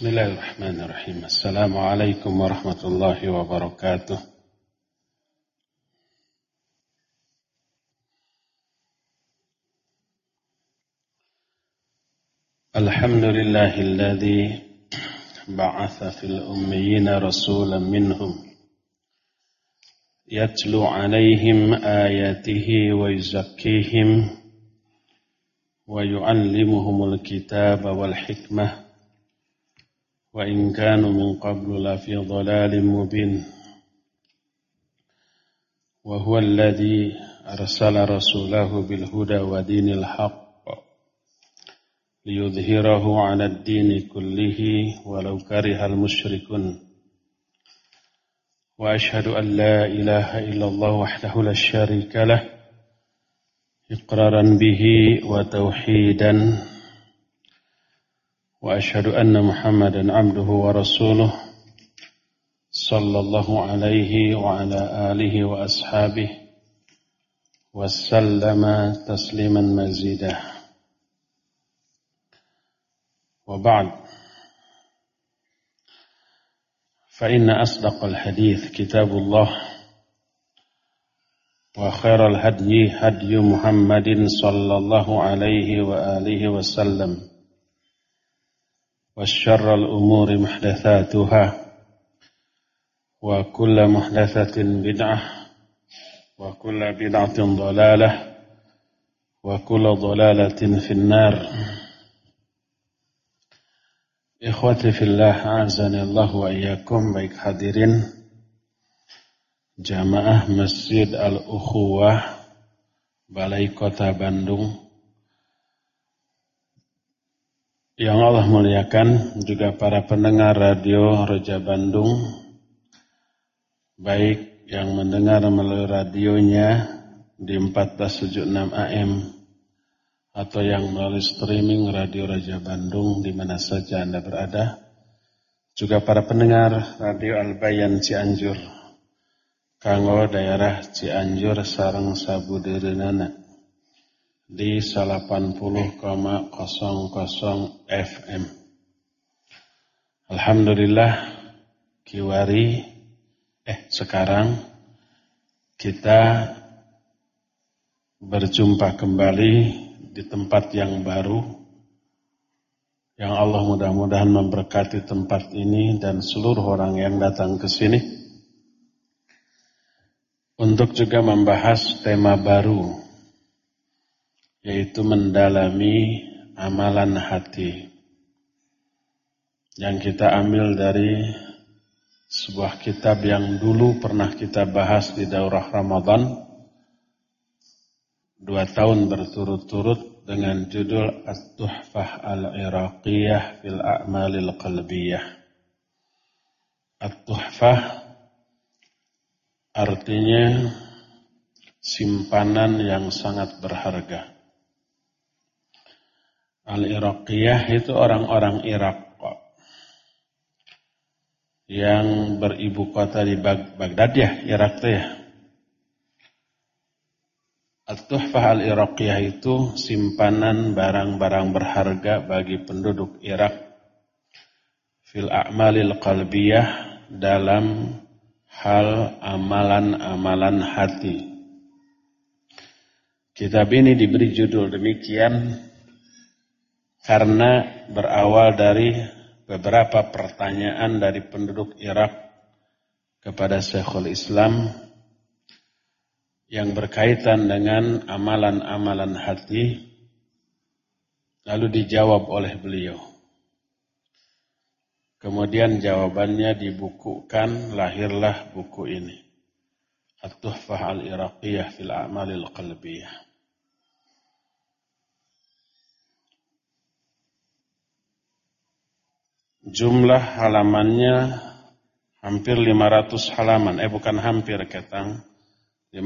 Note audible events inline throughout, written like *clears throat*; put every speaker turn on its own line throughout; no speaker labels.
بسم الله الرحمن الرحيم السلام عليكم ورحمة الله وبركاته الحمد لله الذي بعث في الأميين رسولا منهم يتلو عليهم آياته ويزكيهم ويعلمهم الكتاب والحكمة وإن كانوا من قبل لفي ضلال مبين وهو الذي أرسل رسوله بالهدى ودين الحق ليظهره على الدين كله ولو كره المشركون وأشهد أن لا إله إلا الله وحده لا شريك له إقرارا به وتوحيدا واشهد ان محمدا عبده ورسوله صلى الله عليه وعلى اله واصحابه وسلم تسليما مزيدا وبعد فان اصدق الحديث كتاب الله وخير الهدي هدي محمد صلى الله عليه واله وسلم وشر الأمور محدثاتها وكل محدثة بدعة وكل بدعة ضلالة وكل ضلالة في النار إخوتي في الله أعزني الله وإياكم بيك hadirin جماعة مسجد الأخوة ukhuwah Balai Kota Bandung Yang Allah muliakan juga para pendengar radio Roja Bandung Baik yang mendengar melalui radionya di 1476 AM Atau yang melalui streaming radio Roja Bandung di mana saja Anda berada Juga para pendengar radio Albayan Cianjur Kanggo daerah Cianjur sarang Sabu Derenana di 80,00 FM. Alhamdulillah Kiwari eh sekarang kita berjumpa kembali di tempat yang baru yang Allah mudah-mudahan memberkati tempat ini dan seluruh orang yang datang ke sini untuk juga membahas tema baru yaitu mendalami amalan hati yang kita ambil dari sebuah kitab yang dulu pernah kita bahas di daurah Ramadan dua tahun berturut-turut dengan judul At-Tuhfah Al-Iraqiyah Fil A'malil Qalbiyah At-Tuhfah artinya simpanan yang sangat berharga Al-Iraqiyah itu orang-orang Irak yang beribu kota di Bag Baghdad ya, Irak itu ya. al tuhfah al-Iraqiyah itu simpanan barang-barang berharga bagi penduduk Irak fil a'malil qalbiyah dalam hal amalan-amalan hati. Kitab ini diberi judul demikian karena berawal dari beberapa pertanyaan dari penduduk Irak kepada Syekhul Islam yang berkaitan dengan amalan-amalan hati lalu dijawab oleh beliau. Kemudian jawabannya dibukukan, lahirlah buku ini. At-Tuhfah al-Iraqiyah fil A'malil Qalbiyah. Jumlah halamannya hampir 500 halaman. Eh bukan hampir ketang. 550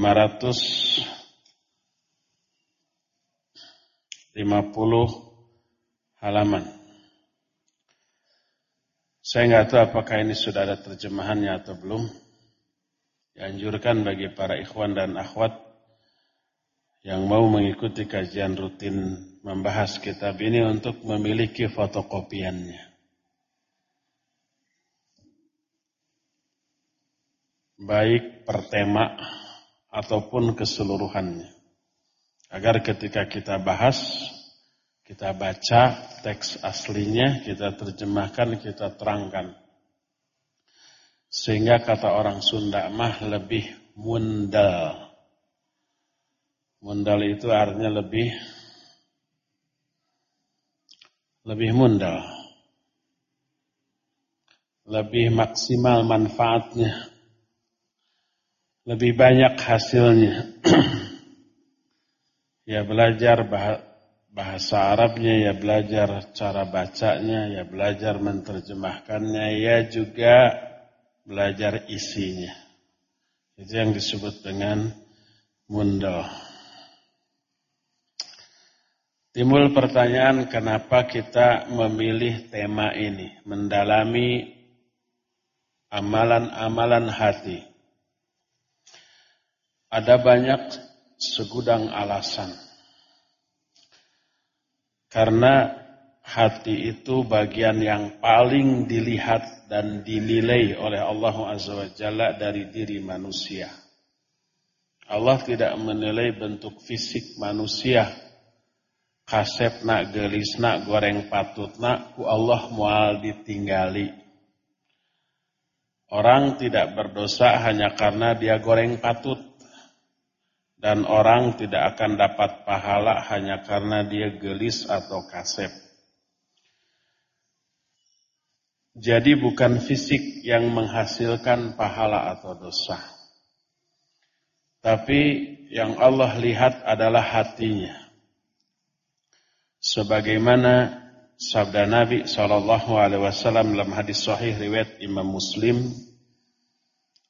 halaman. Saya nggak tahu apakah ini sudah ada terjemahannya atau belum. Dianjurkan bagi para ikhwan dan akhwat yang mau mengikuti kajian rutin membahas kitab ini untuk memiliki fotokopiannya. baik per tema ataupun keseluruhannya. Agar ketika kita bahas, kita baca teks aslinya, kita terjemahkan, kita terangkan. Sehingga kata orang Sunda mah lebih mundal. Mundal itu artinya lebih lebih mundal. Lebih maksimal manfaatnya lebih banyak hasilnya. *clears throat* ya belajar bahasa Arabnya, ya belajar cara bacanya, ya belajar menterjemahkannya, ya juga belajar isinya. Itu yang disebut dengan mundo. Timbul pertanyaan kenapa kita memilih tema ini, mendalami amalan-amalan hati ada banyak segudang alasan. Karena hati itu bagian yang paling dilihat dan dinilai oleh Allah Azza wa Jalla dari diri manusia. Allah tidak menilai bentuk fisik manusia. Kasep nak gelis nak goreng patut nak ku Allah mual ditinggali. Orang tidak berdosa hanya karena dia goreng patut dan orang tidak akan dapat pahala hanya karena dia gelis atau kasep. Jadi bukan fisik yang menghasilkan pahala atau dosa. Tapi yang Allah lihat adalah hatinya. Sebagaimana sabda Nabi Shallallahu Alaihi Wasallam dalam hadis Sahih riwayat Imam Muslim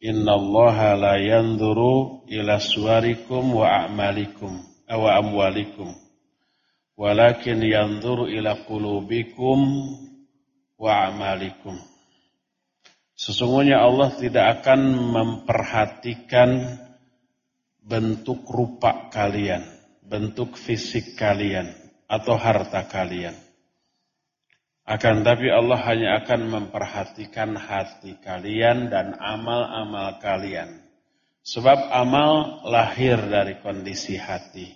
Inna Allah la yanduru ila suarikum wa a'malikum eh, wa amwalikum walakin yanduru ila kulubikum wa a'malikum Sesungguhnya Allah tidak akan memperhatikan bentuk rupa kalian, bentuk fisik kalian atau harta kalian. Akan tapi Allah hanya akan memperhatikan hati kalian dan amal-amal kalian. Sebab amal lahir dari kondisi hati.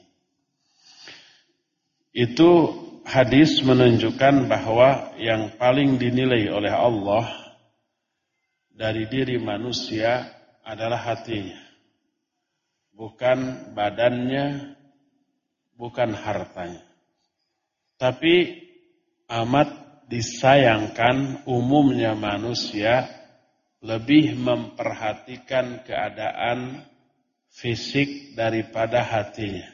Itu hadis menunjukkan bahwa yang paling dinilai oleh Allah dari diri manusia adalah hatinya. Bukan badannya, bukan hartanya. Tapi amat disayangkan umumnya manusia lebih memperhatikan keadaan fisik daripada hatinya.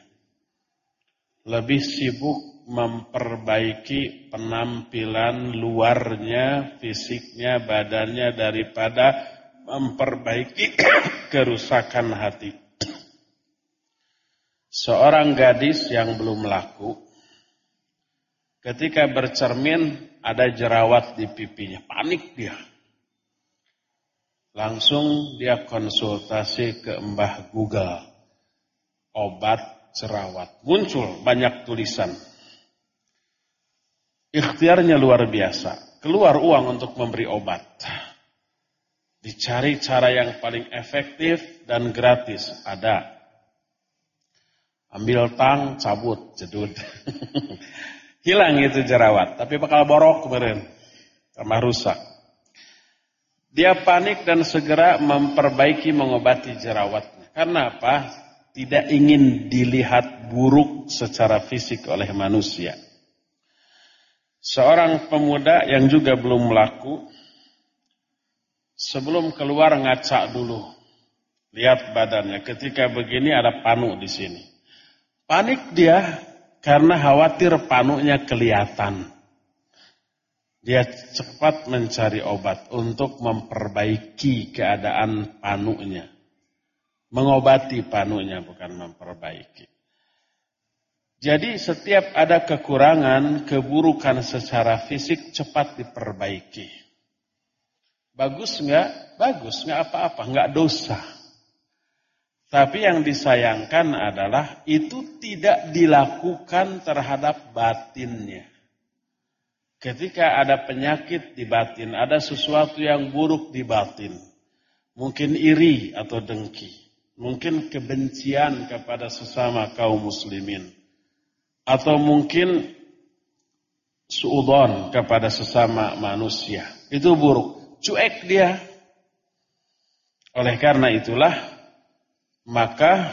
Lebih sibuk memperbaiki penampilan luarnya, fisiknya, badannya daripada memperbaiki *coughs* kerusakan hati. Seorang gadis yang belum laku Ketika bercermin ada jerawat di pipinya, panik dia. Langsung dia konsultasi ke Mbah Google. Obat jerawat. Muncul banyak tulisan. Ikhtiarnya luar biasa. Keluar uang untuk memberi obat. Dicari cara yang paling efektif dan gratis. Ada. Ambil tang, cabut, jedut. *laughs* Hilang itu jerawat, tapi bakal borok kemarin. Tambah rusak. Dia panik dan segera memperbaiki mengobati jerawatnya. Karena apa? Tidak ingin dilihat buruk secara fisik oleh manusia. Seorang pemuda yang juga belum melaku sebelum keluar ngaca dulu. Lihat badannya, ketika begini ada panu di sini. Panik dia, karena khawatir panuknya kelihatan. Dia cepat mencari obat untuk memperbaiki keadaan panuknya. Mengobati panuknya bukan memperbaiki. Jadi setiap ada kekurangan, keburukan secara fisik cepat diperbaiki. Bagus enggak? Bagus enggak apa-apa, enggak dosa. Tapi yang disayangkan adalah itu tidak dilakukan terhadap batinnya. Ketika ada penyakit di batin, ada sesuatu yang buruk di batin. Mungkin iri atau dengki. Mungkin kebencian kepada sesama kaum muslimin. Atau mungkin suudon kepada sesama manusia. Itu buruk. Cuek dia. Oleh karena itulah maka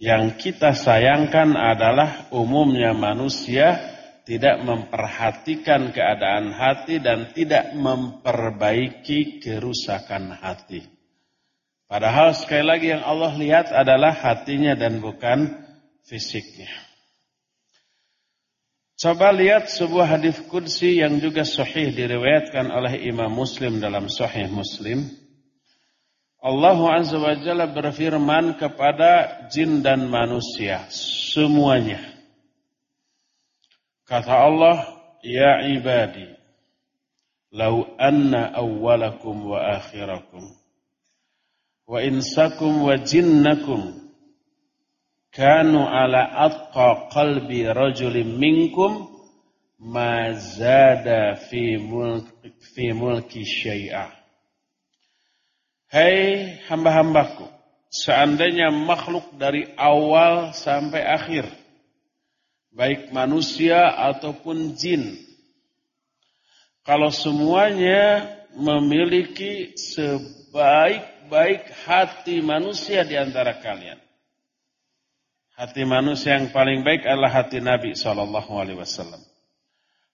yang kita sayangkan adalah umumnya manusia tidak memperhatikan keadaan hati dan tidak memperbaiki kerusakan hati. Padahal sekali lagi yang Allah lihat adalah hatinya dan bukan fisiknya. Coba lihat sebuah hadis kursi yang juga sahih diriwayatkan oleh Imam Muslim dalam Sahih Muslim. Allah Azza wa Jalla berfirman kepada jin dan manusia semuanya. Kata Allah, "Ya ibadi, lau anna awwalakum wa akhirakum wa insakum wa jinnakum kanu ala atqa qalbi rajulin minkum ma zada fi mulki, fi mulki syai'a." Hai hey, hamba-hambaku, seandainya makhluk dari awal sampai akhir, baik manusia ataupun jin, kalau semuanya memiliki sebaik-baik hati manusia di antara kalian. Hati manusia yang paling baik adalah hati Nabi Shallallahu Alaihi Wasallam.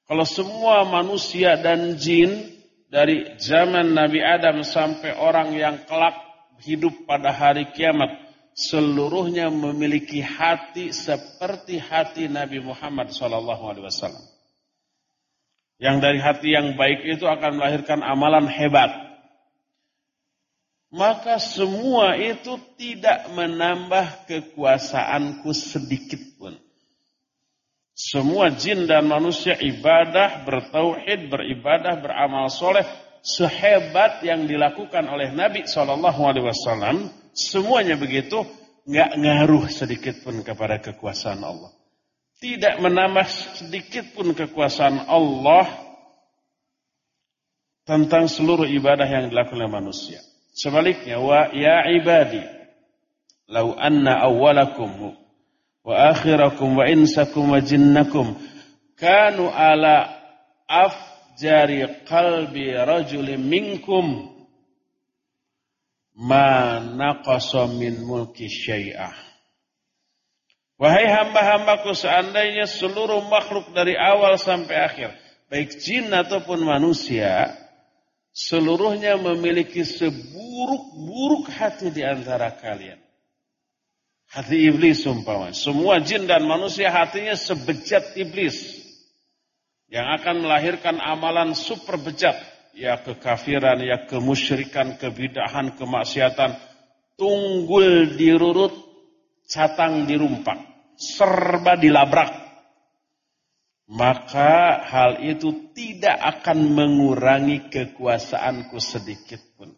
Kalau semua manusia dan jin dari zaman Nabi Adam sampai orang yang kelak hidup pada hari kiamat seluruhnya memiliki hati seperti hati Nabi Muhammad SAW. Yang dari hati yang baik itu akan melahirkan amalan hebat. Maka semua itu tidak menambah kekuasaanku sedikit pun. Semua jin dan manusia ibadah, bertauhid, beribadah, beramal soleh. Sehebat yang dilakukan oleh Nabi SAW. Semuanya begitu. nggak ngaruh sedikit pun kepada kekuasaan Allah. Tidak menambah sedikit pun kekuasaan Allah tentang seluruh ibadah yang dilakukan oleh manusia. Sebaliknya, wa ya ibadi, lau anna awalakum wa akhirakum wa insakum wa jinnakum kanu ala afjari qalbi rajulin minkum ma naqasa min mulki syai'ah wahai hamba-hambaku seandainya seluruh makhluk dari awal sampai akhir baik jin ataupun manusia seluruhnya memiliki seburuk-buruk hati di antara kalian Hati iblis umpama. Semua jin dan manusia hatinya sebejat iblis. Yang akan melahirkan amalan super bejat. Ya kekafiran, ya kemusyrikan, kebidahan, kemaksiatan. Tunggul dirurut, catang dirumpak. Serba dilabrak maka hal itu tidak akan mengurangi kekuasaanku sedikit pun.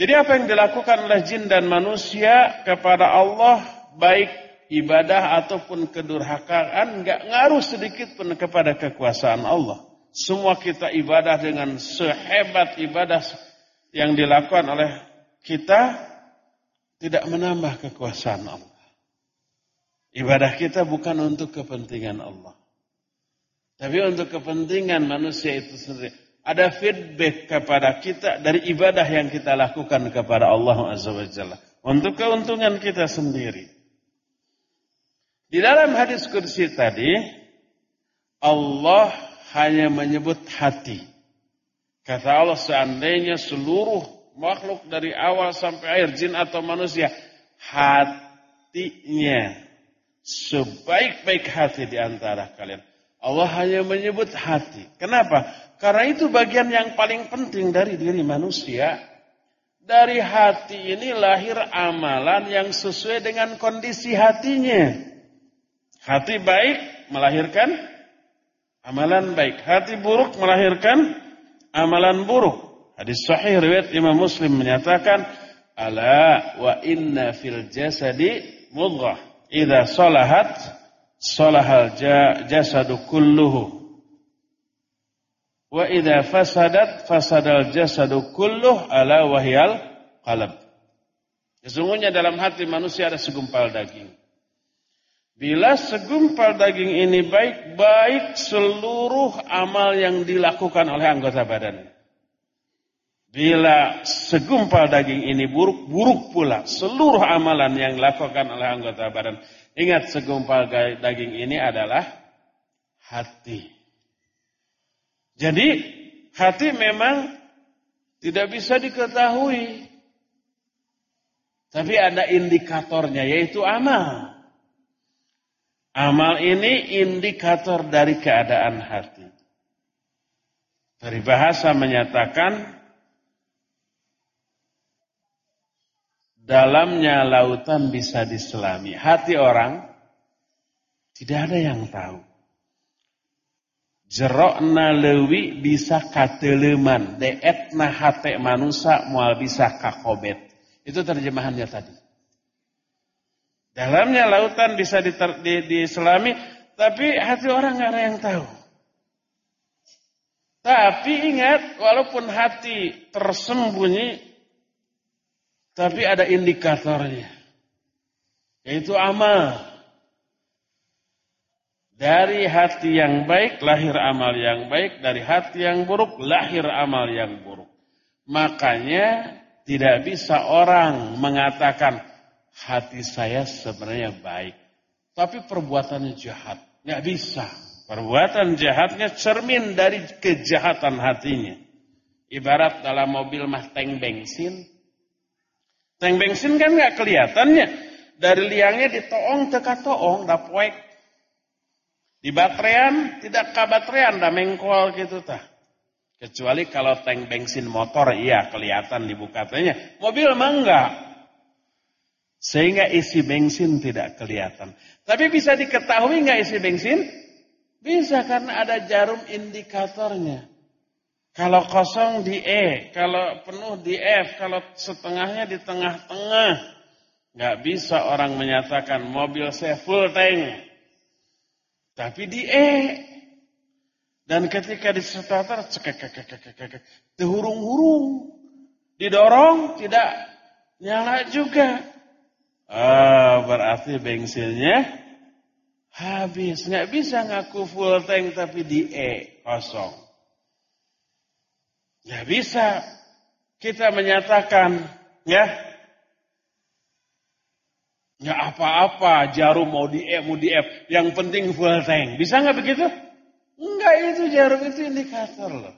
Jadi apa yang dilakukan oleh jin dan manusia kepada Allah baik ibadah ataupun kedurhakaan nggak ngaruh sedikit pun kepada kekuasaan Allah. Semua kita ibadah dengan sehebat ibadah yang dilakukan oleh kita tidak menambah kekuasaan Allah. Ibadah kita bukan untuk kepentingan Allah. Tapi untuk kepentingan manusia itu sendiri ada feedback kepada kita dari ibadah yang kita lakukan kepada Allah Azza wa Jalla untuk keuntungan kita sendiri. Di dalam hadis kursi tadi Allah hanya menyebut hati. Kata Allah seandainya seluruh makhluk dari awal sampai akhir jin atau manusia hatinya sebaik-baik hati di antara kalian. Allah hanya menyebut hati. Kenapa? Karena itu bagian yang paling penting dari diri manusia. Dari hati ini lahir amalan yang sesuai dengan kondisi hatinya. Hati baik melahirkan amalan baik. Hati buruk melahirkan amalan buruk. Hadis sahih riwayat Imam Muslim menyatakan, "Ala wa inna fil jasadi mudghah. Idza salahat salahal jasadu kulluhu." Wa idha fasadat fasadal jasadu kulluh ala wahyal qalb. Sesungguhnya dalam hati manusia ada segumpal daging. Bila segumpal daging ini baik, baik seluruh amal yang dilakukan oleh anggota badan. Bila segumpal daging ini buruk, buruk pula seluruh amalan yang dilakukan oleh anggota badan. Ingat segumpal daging ini adalah hati. Jadi hati memang tidak bisa diketahui. Tapi ada indikatornya yaitu amal. Amal ini indikator dari keadaan hati. Dari bahasa menyatakan dalamnya lautan bisa diselami. Hati orang tidak ada yang tahu jerokna lewi bisa kateleman deetna hate manusia mual bisa kakobet itu terjemahannya tadi dalamnya lautan bisa diter, di, diselami tapi hati orang gak ada yang tahu tapi ingat walaupun hati tersembunyi tapi ada indikatornya yaitu amal dari hati yang baik lahir amal yang baik, dari hati yang buruk lahir amal yang buruk. Makanya tidak bisa orang mengatakan hati saya sebenarnya baik, tapi perbuatannya jahat. Tidak bisa. Perbuatan jahatnya cermin dari kejahatan hatinya. Ibarat dalam mobil mah tank bensin. Tank bensin kan nggak kelihatannya. Dari liangnya ditoong teka toong, dapoek di baterian tidak ke baterian dah mengkol gitu tah. Kecuali kalau tank bensin motor iya kelihatan dibuka tanya. Mobil emang enggak. Sehingga isi bensin tidak kelihatan. Tapi bisa diketahui enggak isi bensin? Bisa karena ada jarum indikatornya. Kalau kosong di E, kalau penuh di F, kalau setengahnya di tengah-tengah. Enggak bisa orang menyatakan mobil saya full tank. Tapi di E. Dan ketika di starter, cekekekekekekek. Dihurung-hurung. Didorong, tidak nyala juga. Ah, berarti bensinnya habis. Nggak bisa ngaku full tank tapi di E, kosong. Nggak bisa. Kita menyatakan, ya, Nggak apa-apa, jarum mau di F, eh, mau di F. Yang penting full tank. Bisa nggak begitu? Enggak itu jarum itu indikator loh.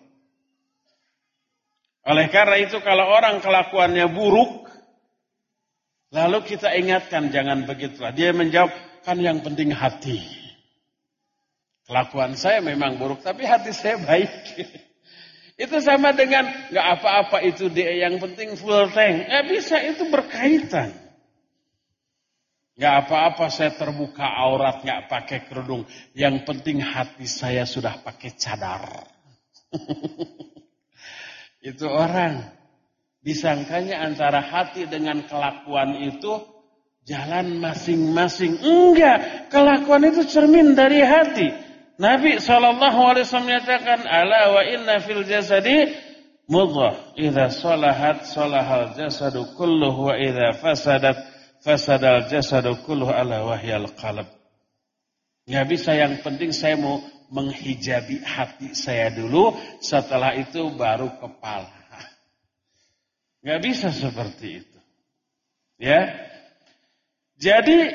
Oleh karena itu kalau orang kelakuannya buruk, lalu kita ingatkan jangan begitulah. Dia menjawab, kan yang penting hati. Kelakuan saya memang buruk, tapi hati saya baik. *laughs* itu sama dengan nggak apa-apa itu dia yang penting full tank. Nggak bisa itu berkaitan. Gak apa-apa saya terbuka aurat gak pakai kerudung. Yang penting hati saya sudah pakai cadar. *laughs* itu orang. Disangkanya antara hati dengan kelakuan itu jalan masing-masing. Enggak, kelakuan itu cermin dari hati. Nabi SAW menyatakan, Ala wa inna fil jasadi mudah Iza solahat solahal jasadu kulluh wa iza fasadat fasadal jasadu kulluh ala wahyal qalb. Ya bisa yang penting saya mau menghijabi hati saya dulu, setelah itu baru kepala. Gak bisa seperti itu. Ya. Jadi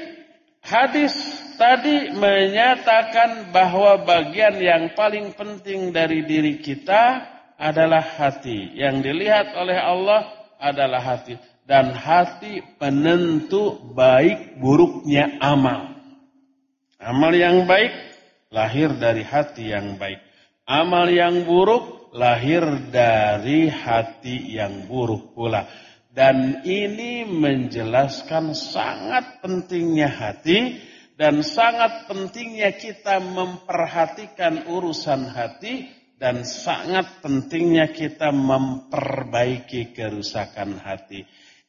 hadis tadi menyatakan bahwa bagian yang paling penting dari diri kita adalah hati. Yang dilihat oleh Allah adalah hati dan hati penentu baik buruknya amal. Amal yang baik lahir dari hati yang baik. Amal yang buruk lahir dari hati yang buruk pula. Dan ini menjelaskan sangat pentingnya hati dan sangat pentingnya kita memperhatikan urusan hati dan sangat pentingnya kita memperbaiki kerusakan hati.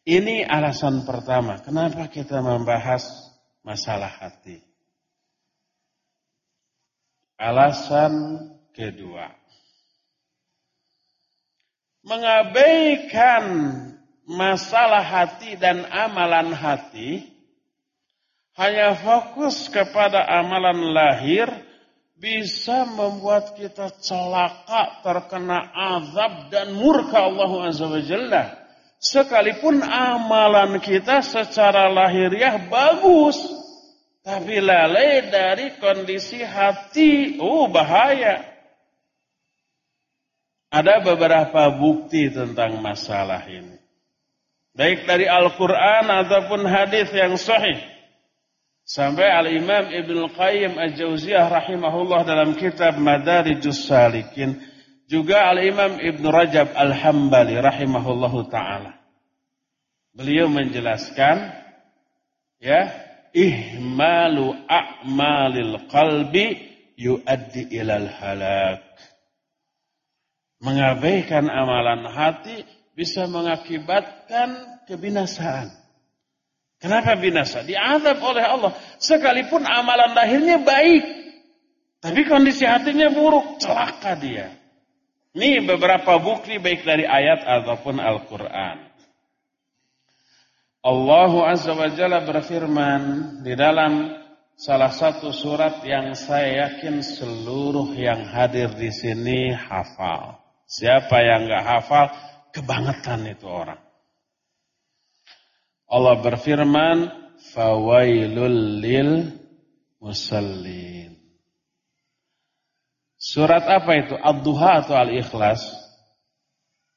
Ini alasan pertama kenapa kita membahas masalah hati. Alasan kedua. Mengabaikan masalah hati dan amalan hati hanya fokus kepada amalan lahir bisa membuat kita celaka, terkena azab dan murka Allah Azza wa Sekalipun amalan kita secara lahiriah bagus, tapi lalai dari kondisi hati, oh bahaya. Ada beberapa bukti tentang masalah ini. Baik dari Al-Quran ataupun hadis yang sahih. Sampai Al-Imam Ibn Qayyim Al-Jawziyah rahimahullah dalam kitab Madarijus Salikin juga Al-Imam Ibn Rajab Al-Hambali rahimahullahu taala. Beliau menjelaskan ya, ihmalu a'malil qalbi yuaddi ilal halak. Mengabaikan amalan hati bisa mengakibatkan kebinasaan. Kenapa binasa? Diadab oleh Allah. Sekalipun amalan lahirnya baik. Tapi kondisi hatinya buruk. Celaka dia. Ini beberapa bukti baik dari ayat ataupun Al-Quran. Allah Azza wa Jalla berfirman di dalam salah satu surat yang saya yakin seluruh yang hadir di sini hafal. Siapa yang nggak hafal, kebangetan itu orang. Allah berfirman, "Fawailul lil musallim. Surat apa itu? al duha atau Al-Ikhlas?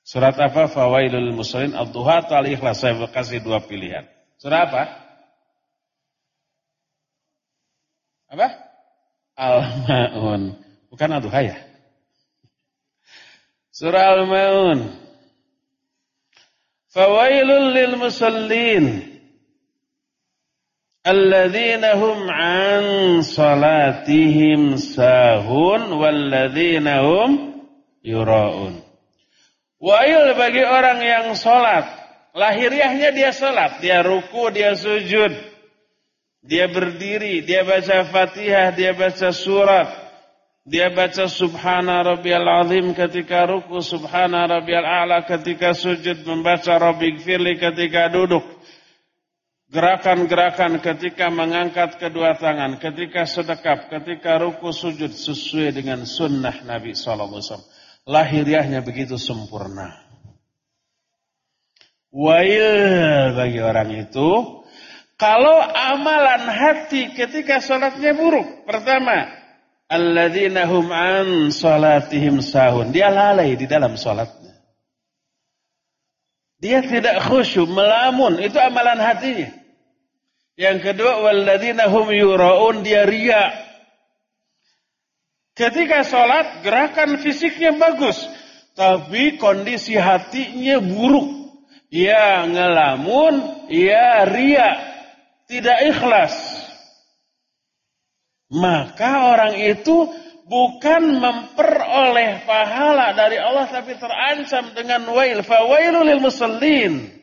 Surat apa? Fawailul Muslimin al duha atau Al-Ikhlas? Saya kasih dua pilihan. Surat apa? Apa? Al-Ma'un. Bukan al duha ya? Surah Al-Ma'un. Fawailul lil Alladzina hum an salatihim sahun walladzina hum yuraun. Wail bagi orang yang salat, lahiriahnya dia salat, dia ruku, dia sujud, dia berdiri, dia baca Fatihah, dia baca surat, dia baca subhana rabbiyal azim ketika ruku, subhana rabbiyal a'la ketika sujud, membaca rabbighfirli ketika duduk. Gerakan-gerakan ketika mengangkat kedua tangan, ketika sedekap, ketika ruku sujud sesuai dengan sunnah Nabi Alaihi Wasallam. Lahiriahnya begitu sempurna. Wail bagi orang itu. Kalau amalan hati ketika sholatnya buruk. Pertama, Alladhinahum an sholatihim sahun. Dia lalai di dalam sholatnya, Dia tidak khusyuk, melamun, itu amalan hatinya. Yang kedua walladzina hum yuraun dia ria. Ketika sholat gerakan fisiknya bagus, tapi kondisi hatinya buruk. Ya ngelamun, ya ria, tidak ikhlas. Maka orang itu bukan memperoleh pahala dari Allah tapi terancam dengan wail fawailul lil musallin.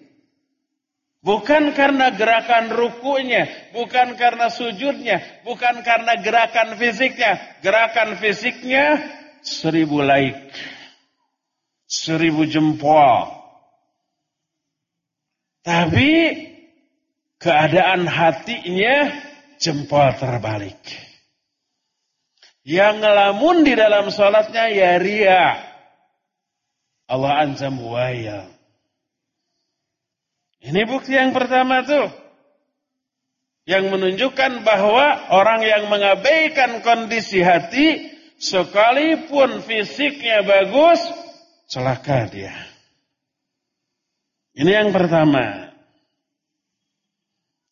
Bukan karena gerakan rukunya, bukan karena sujudnya, bukan karena gerakan fisiknya. Gerakan fisiknya seribu laik, seribu jempol. Tapi keadaan hatinya jempol terbalik. Yang ngelamun di dalam sholatnya ya ria. Allah ancam wayang. Ini bukti yang pertama tuh. Yang menunjukkan bahwa orang yang mengabaikan kondisi hati, sekalipun fisiknya bagus, celaka dia. Ini yang pertama.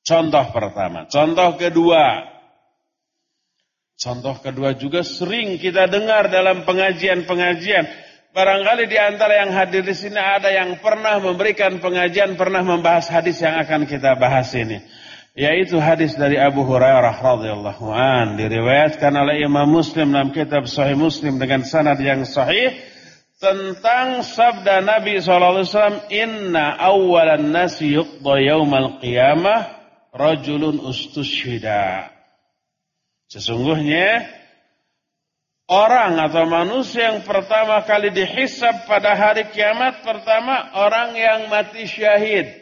Contoh pertama. Contoh kedua. Contoh kedua juga sering kita dengar dalam pengajian-pengajian Barangkali di antara yang hadir di sini ada yang pernah memberikan pengajian, pernah membahas hadis yang akan kita bahas ini. Yaitu hadis dari Abu Hurairah radhiyallahu an diriwayatkan oleh Imam Muslim dalam kitab Sahih Muslim dengan sanad yang sahih tentang sabda Nabi sallallahu alaihi wasallam inna awwalan nasi yuqda yaumal qiyamah rajulun ustushida Sesungguhnya Orang atau manusia yang pertama kali dihisab pada hari kiamat pertama orang yang mati syahid.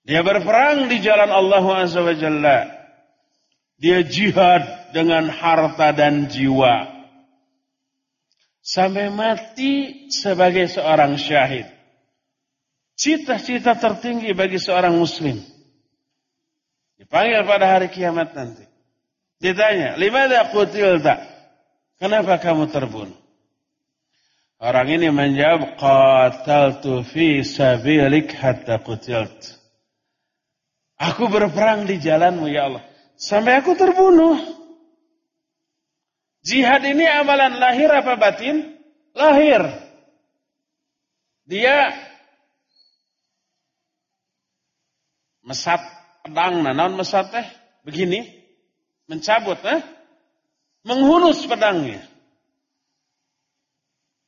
Dia berperang di jalan Allah Azza Dia jihad dengan harta dan jiwa. Sampai mati sebagai seorang syahid. Cita-cita tertinggi bagi seorang muslim. Dipanggil pada hari kiamat nanti. Ditanya, lima kutil tak? Kenapa kamu terbunuh? Orang ini menjawab, Qataltu fi sabilik hatta qutilt. Aku berperang di jalanmu ya Allah. Sampai aku terbunuh. Jihad ini amalan lahir apa batin? Lahir. Dia mesat pedang, nah non mesat teh begini mencabut, Eh? menghunus pedangnya.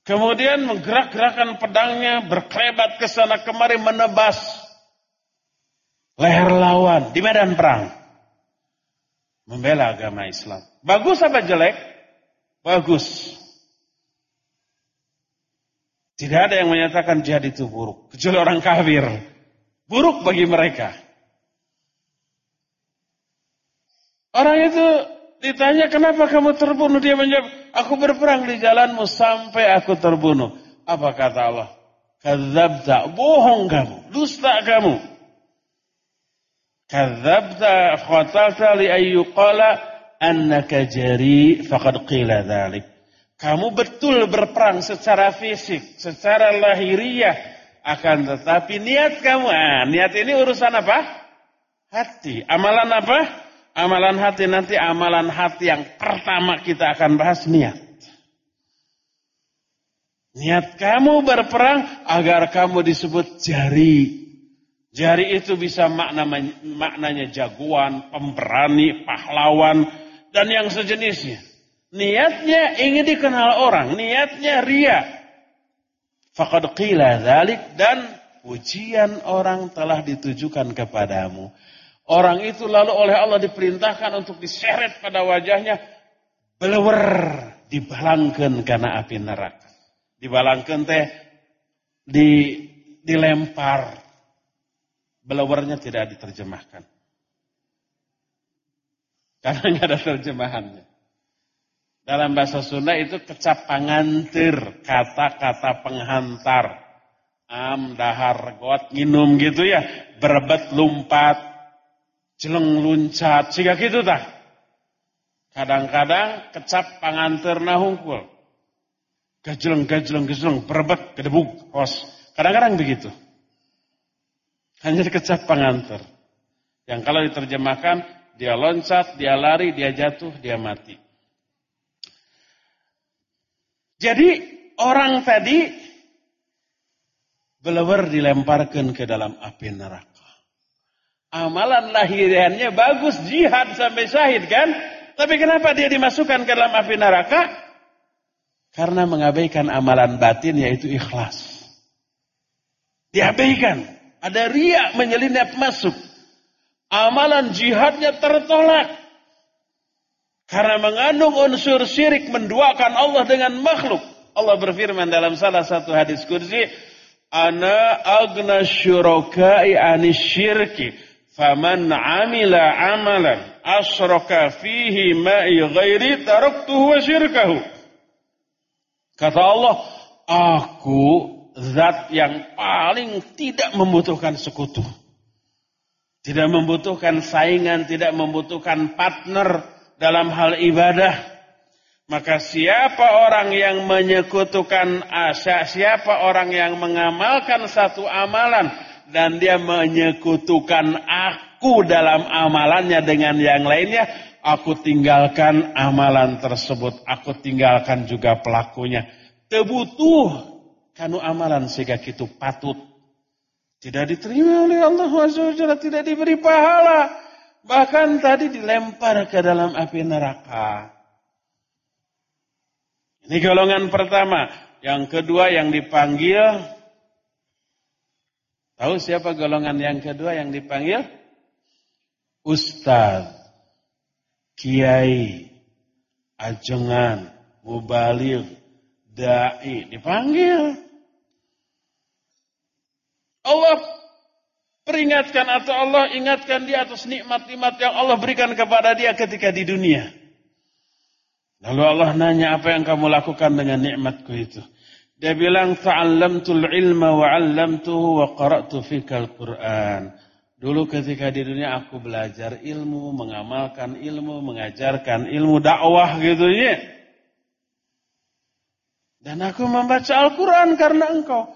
Kemudian menggerak-gerakkan pedangnya, berkelebat ke sana kemari menebas leher lawan di medan perang. Membela agama Islam. Bagus apa jelek? Bagus. Tidak ada yang menyatakan jihad itu buruk. Kecuali orang kafir. Buruk bagi mereka. Orang itu Ditanya kenapa kamu terbunuh? Dia menjawab, aku berperang di jalanmu sampai aku terbunuh. Apa kata Allah? Kadzabta, bohong kamu, dusta kamu. Kadzabta khatata li ayyuqala annaka jari faqad qila dhalik. Kamu betul berperang secara fisik, secara lahiriah. Akan tetapi niat kamu, ah, niat ini urusan apa? Hati. Amalan apa? Amalan hati nanti amalan hati yang pertama kita akan bahas niat. Niat kamu berperang agar kamu disebut jari. Jari itu bisa makna, maknanya jagoan, pemberani, pahlawan, dan yang sejenisnya. Niatnya ingin dikenal orang, niatnya ria. fakadqilah dalik dan ujian orang telah ditujukan kepadamu. Orang itu lalu oleh Allah diperintahkan untuk diseret pada wajahnya. Belewer. Dibalangkan karena api neraka. Dibalangkan teh. Di, dilempar. Belewernya tidak diterjemahkan. Karena nggak ada terjemahannya. Dalam bahasa Sunda itu kecap pengantir. Kata-kata penghantar. Am, dahar, got, nginum gitu ya. Berebet, lumpat jeleng luncat jika gitu tak. kadang-kadang kecap panganterna hungkul Gajeleng, gajeleng, gajeleng, berbet kedebuk, kos. kadang-kadang begitu hanya kecap pengantar yang kalau diterjemahkan dia loncat dia lari dia jatuh dia mati jadi orang tadi belewer dilemparkan ke dalam api neraka amalan lahiriannya bagus jihad sampai syahid kan? Tapi kenapa dia dimasukkan ke dalam api neraka? Karena mengabaikan amalan batin yaitu ikhlas. Diabaikan. Ada riak menyelinap masuk. Amalan jihadnya tertolak. Karena mengandung unsur syirik menduakan Allah dengan makhluk. Allah berfirman dalam salah satu hadis kursi. Ana agna syurokai anis syirki Faman amila amalan asroka fihi ma'i ghairi taraktuhu wa syirkahu. Kata Allah, aku zat yang paling tidak membutuhkan sekutu. Tidak membutuhkan saingan, tidak membutuhkan partner dalam hal ibadah. Maka siapa orang yang menyekutukan asya, ah, siapa orang yang mengamalkan satu amalan, dan dia menyekutukan aku dalam amalannya dengan yang lainnya, aku tinggalkan amalan tersebut, aku tinggalkan juga pelakunya. Tebutuh kanu amalan sehingga kita gitu patut. Tidak diterima oleh Allah Azza tidak diberi pahala. Bahkan tadi dilempar ke dalam api neraka. Ini golongan pertama. Yang kedua yang dipanggil Tahu siapa golongan yang kedua yang dipanggil? Ustaz, kiai, ajengan, mubalir, dai dipanggil. Allah peringatkan atau Allah ingatkan dia atas nikmat-nikmat yang Allah berikan kepada dia ketika di dunia. Lalu Allah nanya apa yang kamu lakukan dengan nikmatku itu? Dia bilang fa'allamtul ilma wa 'allamtuhu wa qara'tu fikal Qur'an. Dulu ketika di dunia aku belajar ilmu, mengamalkan ilmu, mengajarkan ilmu dakwah gitu ya. Dan aku membaca Al-Qur'an karena engkau.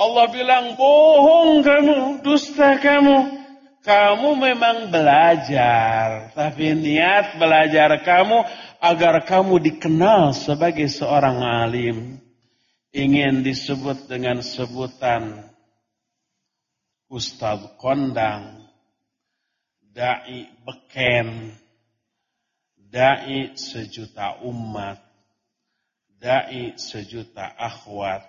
Allah bilang bohong kamu, dusta kamu. Kamu memang belajar, tapi niat belajar kamu agar kamu dikenal sebagai seorang alim ingin disebut dengan sebutan Ustadz Kondang, Dai Beken, Dai sejuta umat, Dai sejuta akhwat,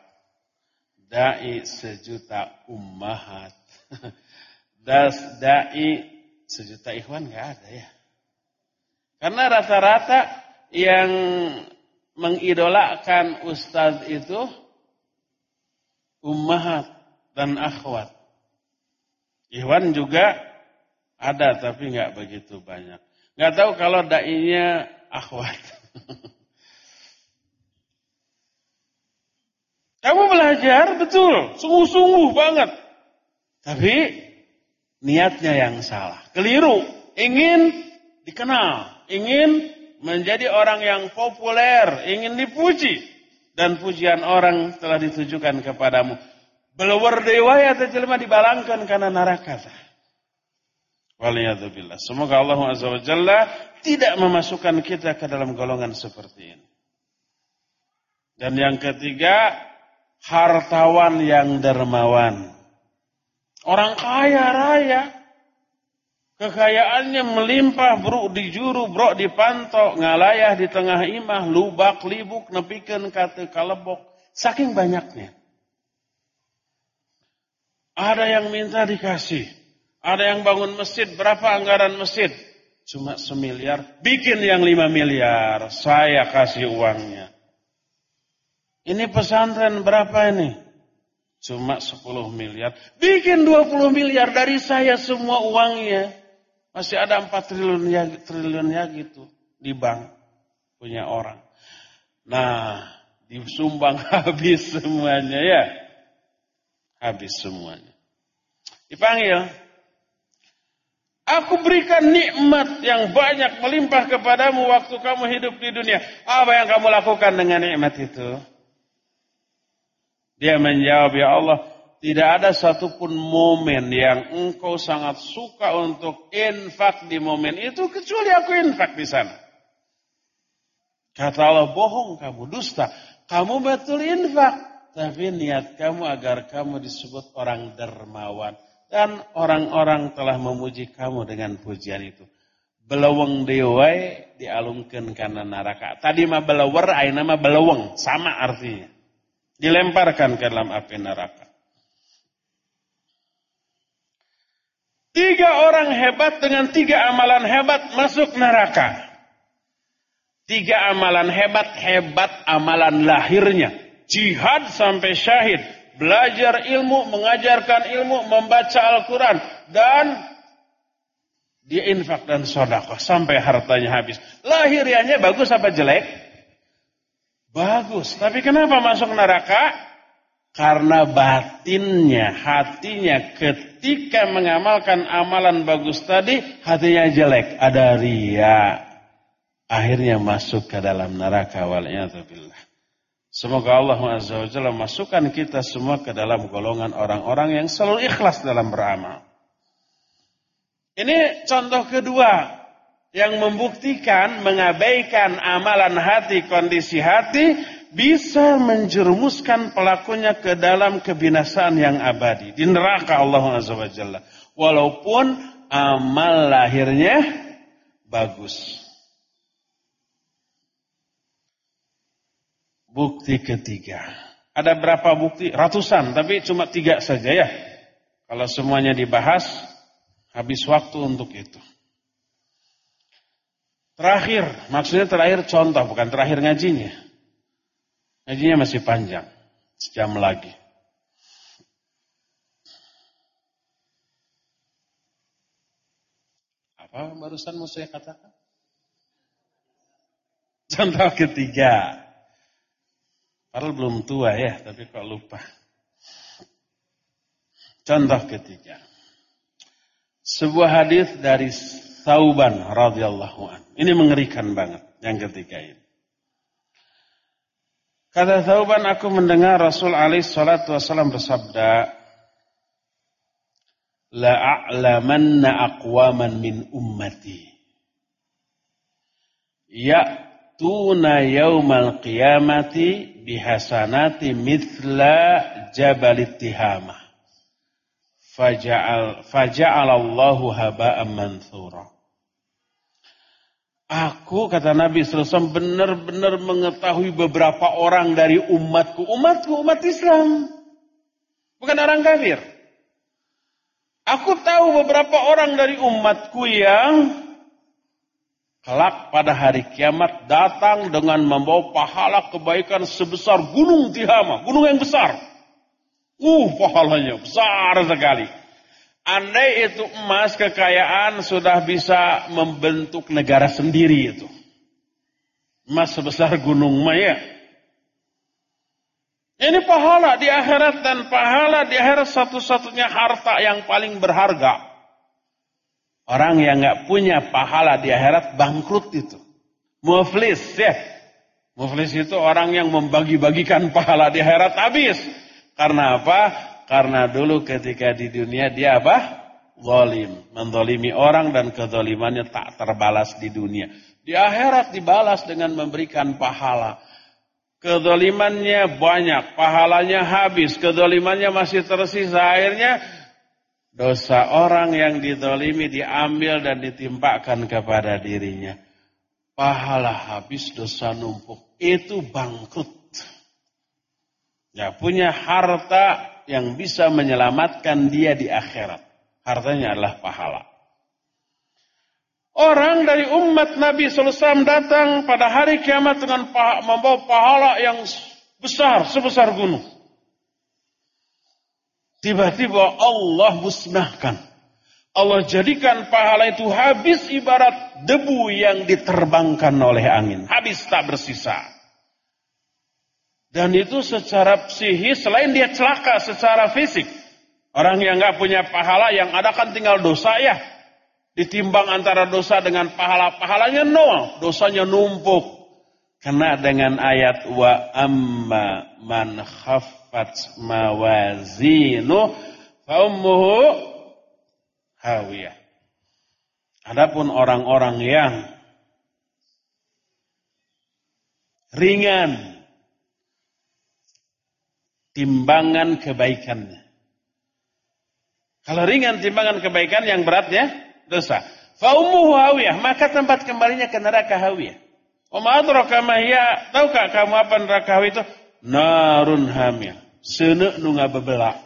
Dai sejuta ummahat, *laughs* Das Dai sejuta ikhwan gak ada ya. Karena rata-rata yang mengidolakan ustaz itu ummahat dan akhwat. Iwan juga ada tapi nggak begitu banyak. Nggak tahu kalau dai-nya akhwat. *laughs* Kamu belajar betul, sungguh-sungguh banget. Tapi niatnya yang salah, keliru, ingin dikenal, ingin menjadi orang yang populer, ingin dipuji dan pujian orang telah ditujukan kepadamu. dewa ya terjelma dibalangkan karena neraka. Waliyadzubillah. Semoga Allah Azza wa Jalla tidak memasukkan kita ke dalam golongan seperti ini. Dan yang ketiga, hartawan yang dermawan. Orang kaya raya, Kekayaannya melimpah bruk di juru, brok di pantok, ngalayah di tengah imah, lubak, libuk, nepikan kata kalebok. Saking banyaknya. Ada yang minta dikasih. Ada yang bangun masjid, berapa anggaran masjid? Cuma semiliar. Bikin yang lima miliar, saya kasih uangnya. Ini pesantren berapa ini? Cuma sepuluh miliar. Bikin dua puluh miliar dari saya semua uangnya. Masih ada 4 triliunnya, triliunnya gitu di bank punya orang. Nah, disumbang *laughs* habis semuanya ya. Habis semuanya. Dipanggil. Aku berikan nikmat yang banyak melimpah kepadamu waktu kamu hidup di dunia. Apa yang kamu lakukan dengan nikmat itu? Dia menjawab, "Ya Allah, tidak ada satupun momen yang engkau sangat suka untuk infak di momen itu kecuali aku infak di sana. Kata Allah bohong kamu, dusta. Kamu betul infak. Tapi niat kamu agar kamu disebut orang dermawan. Dan orang-orang telah memuji kamu dengan pujian itu. Beleweng dewai dialungkan karena neraka. Tadi mah belewer, aina nama beleweng. Sama artinya. Dilemparkan ke dalam api neraka. Tiga orang hebat dengan tiga amalan hebat masuk neraka. Tiga amalan hebat, hebat amalan lahirnya. Jihad sampai syahid. Belajar ilmu, mengajarkan ilmu, membaca Al-Quran. Dan dia infak dan sodakoh sampai hartanya habis. Lahirnya bagus apa jelek? Bagus. Tapi kenapa masuk neraka? Karena batinnya, hatinya ketika mengamalkan amalan bagus tadi, hatinya jelek, ada ria. Akhirnya masuk ke dalam neraka wal'iyadzubillah. Semoga Allah SWT masukkan kita semua ke dalam golongan orang-orang yang selalu ikhlas dalam beramal. Ini contoh kedua yang membuktikan mengabaikan amalan hati, kondisi hati bisa menjerumuskan pelakunya ke dalam kebinasaan yang abadi di neraka Allah Azza wa Jalla walaupun amal lahirnya bagus bukti ketiga ada berapa bukti ratusan tapi cuma tiga saja ya kalau semuanya dibahas habis waktu untuk itu terakhir maksudnya terakhir contoh bukan terakhir ngajinya Hajinya masih panjang, sejam lagi. Apa barusan mau saya katakan? Contoh ketiga. Padahal belum tua ya, tapi kok lupa. Contoh ketiga. Sebuah hadis dari Sauban radhiyallahu an. Ini mengerikan banget yang ketiga ini. Kata Thauban aku mendengar Rasul alaih salatu wassalam bersabda La'a'lamanna aqwaman min ummati Ya'tuna yawmal qiyamati bihasanati mithla jabalit tihamah Faja'alallahu haba'an manthurah. Aku kata Nabi SAW benar-benar mengetahui beberapa orang dari umatku. Umatku umat Islam. Bukan orang kafir. Aku tahu beberapa orang dari umatku yang kelak pada hari kiamat datang dengan membawa pahala kebaikan sebesar gunung Tihama, gunung yang besar. Uh, pahalanya besar sekali. Andai itu emas kekayaan sudah bisa membentuk negara sendiri itu. Emas sebesar gunung maya. Ini pahala di akhirat dan pahala di akhirat satu-satunya harta yang paling berharga. Orang yang nggak punya pahala di akhirat bangkrut itu. Muflis ya. Muflis itu orang yang membagi-bagikan pahala di akhirat habis. Karena apa? Karena dulu ketika di dunia dia apa? Zolim. Mendolimi orang dan kezolimannya tak terbalas di dunia. Di akhirat dibalas dengan memberikan pahala. Kedolimannya banyak, pahalanya habis, kedolimannya masih tersisa. Akhirnya dosa orang yang didolimi diambil dan ditimpakan kepada dirinya. Pahala habis, dosa numpuk. Itu bangkrut. Ya punya harta, yang bisa menyelamatkan dia di akhirat. Hartanya adalah pahala. Orang dari umat Nabi SAW datang pada hari kiamat dengan membawa pahala yang besar, sebesar gunung. Tiba-tiba Allah musnahkan. Allah jadikan pahala itu habis ibarat debu yang diterbangkan oleh angin. Habis tak bersisa. Dan itu secara psikis, selain dia celaka secara fisik. Orang yang nggak punya pahala, yang ada kan tinggal dosa ya. Ditimbang antara dosa dengan pahala, pahalanya nol, dosanya numpuk. Kena dengan ayat wa amma man khaffat mawazinu fa ummuhu hawiyah. Adapun orang-orang yang ringan timbangan kebaikannya. Kalau ringan timbangan kebaikan yang beratnya dosa. Faumuhu hawiyah, maka tempat kembalinya ke neraka hawiyah. Oma mahiya, tahukah kamu apa neraka hawiyah itu? Narun hamiyah, senek nunga bebelak.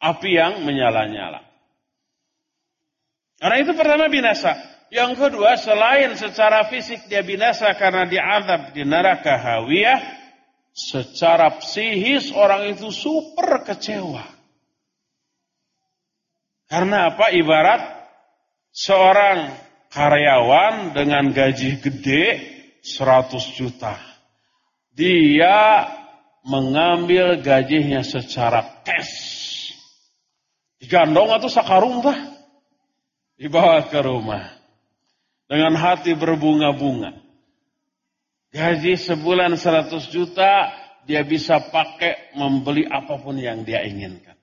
Api yang menyala-nyala. Orang itu pertama binasa. Yang kedua, selain secara fisik dia binasa karena diadab di neraka hawiyah, Secara psihis orang itu super kecewa. Karena apa? Ibarat seorang karyawan dengan gaji gede 100 juta. Dia mengambil gajinya secara tes, Digandong atau sakarung lah, Dibawa ke rumah. Dengan hati berbunga-bunga. Gaji sebulan 100 juta, dia bisa pakai membeli apapun yang dia inginkan.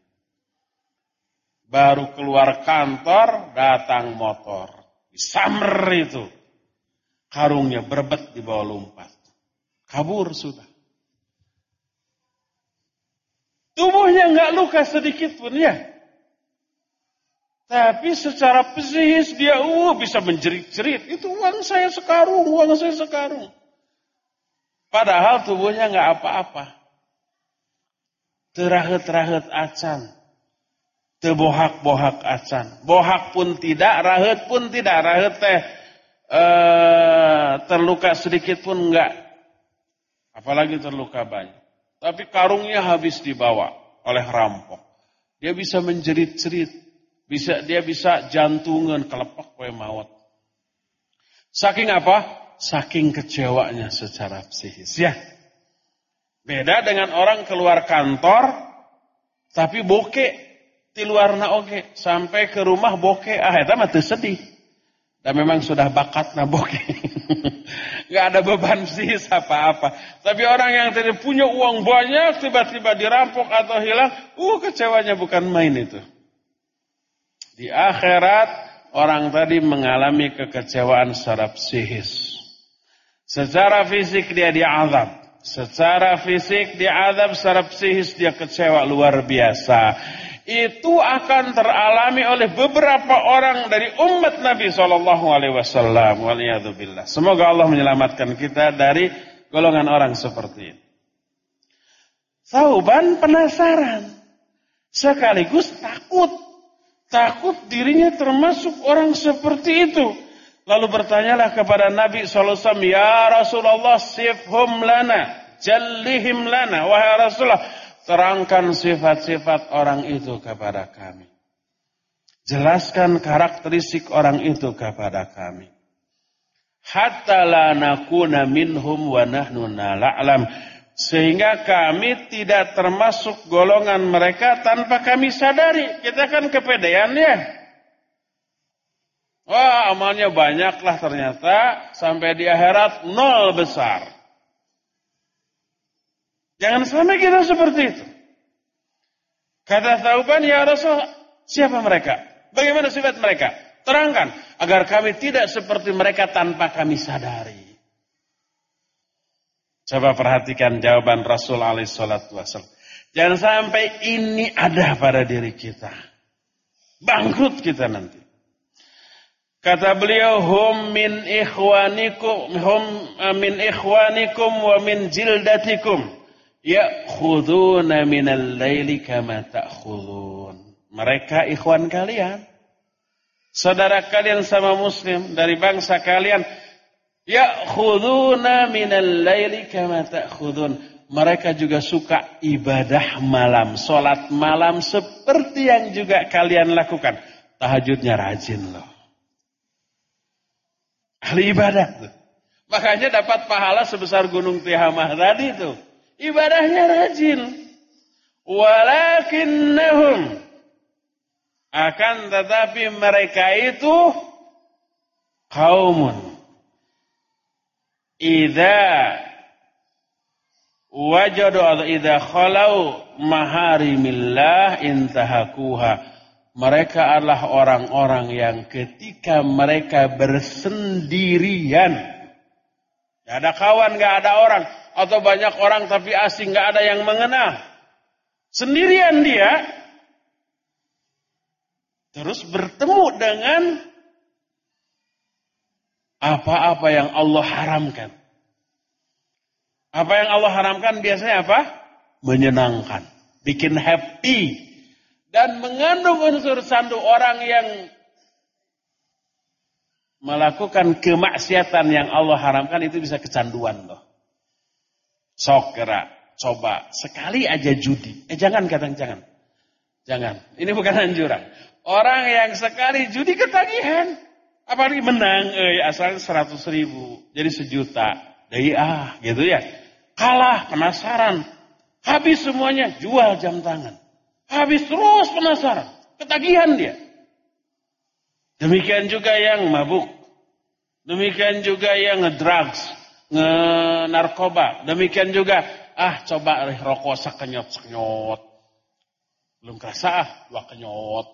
Baru keluar kantor, datang motor. summer itu. Karungnya berbet di bawah lompat. Kabur sudah. Tubuhnya nggak luka sedikit pun ya. Tapi secara psikis dia uh, bisa menjerit-jerit. Itu uang saya sekarung, uang saya sekarung. Padahal tubuhnya nggak apa-apa. Terahet-rahet acan. terbohak bohak acan. Bohak pun tidak, rahet pun tidak. Rahet teh eh, terluka sedikit pun enggak. Apalagi terluka banyak. Tapi karungnya habis dibawa oleh rampok. Dia bisa menjerit-jerit. Bisa, dia bisa jantungan kelepak kue maut. Saking apa? saking kecewanya secara psikis ya. Beda dengan orang keluar kantor tapi bokeh di luar na oke sampai ke rumah bokeh ah eta mah sedih. Dan memang sudah bakat na bokeh. *laughs* Gak ada beban psikis apa-apa. Tapi orang yang tadi punya uang banyak tiba-tiba dirampok atau hilang, uh kecewanya bukan main itu. Di akhirat orang tadi mengalami kekecewaan secara psikis. Secara fisik dia diazab. Secara fisik diazab, secara psikis dia kecewa luar biasa. Itu akan teralami oleh beberapa orang dari umat Nabi Shallallahu Alaihi Wasallam. Semoga Allah menyelamatkan kita dari golongan orang seperti itu. Sauban penasaran, sekaligus takut. Takut dirinya termasuk orang seperti itu. Lalu bertanyalah kepada Nabi SAW, Ya Rasulullah sifhum lana, jallihim lana. Wahai Rasulullah, terangkan sifat-sifat orang itu kepada kami. Jelaskan karakteristik orang itu kepada kami. Hatta la nakuna minhum wa nahnu nala'lam. Sehingga kami tidak termasuk golongan mereka tanpa kami sadari. Kita kan kepedean ya. Wah amalnya banyaklah ternyata sampai di akhirat nol besar. Jangan sampai kita seperti itu. Kata Tauban, ya Rasul, siapa mereka? Bagaimana sifat mereka? Terangkan agar kami tidak seperti mereka tanpa kami sadari. Coba perhatikan jawaban Rasul salatu wassalam. Jangan sampai ini ada pada diri kita. Bangkrut kita nanti. Kata beliau hum min ikhwanikum hum eh, min ikhwanikum wa min jildatikum Ya min al laili kama ta'khudun. Mereka ikhwan kalian. Saudara kalian sama muslim dari bangsa kalian Ya min al laili kama ta'khudun. Mereka juga suka ibadah malam, salat malam seperti yang juga kalian lakukan. Tahajudnya rajin loh. Ahli ibadah tuh. Makanya dapat pahala sebesar gunung Tihamah tadi tuh. Ibadahnya rajin. Walakinnahum. Akan tetapi mereka itu kaumun. Ida wajadu atau ida khalau maharimillah intahakuha mereka adalah orang-orang yang ketika mereka bersendirian. Tidak ada kawan, tidak ada orang. Atau banyak orang tapi asing, tidak ada yang mengenal. Sendirian dia. Terus bertemu dengan apa-apa yang Allah haramkan. Apa yang Allah haramkan biasanya apa? Menyenangkan. Bikin happy dan mengandung unsur satu orang yang melakukan kemaksiatan yang Allah haramkan itu bisa kecanduan loh. Sok coba sekali aja judi. Eh jangan katakan jangan. Jangan. Ini bukan anjuran. Orang yang sekali judi ketagihan. Apalagi menang, eh, asalnya seratus ribu, jadi sejuta. Dari ah, gitu ya. Kalah, penasaran. Habis semuanya, jual jam tangan. Habis terus penasaran. Ketagihan dia. Demikian juga yang mabuk. Demikian juga yang ngedrugs. Nge-narkoba. Demikian juga, ah coba rokok sekenyot-sekenyot. Belum kerasa ah, dua kenyot.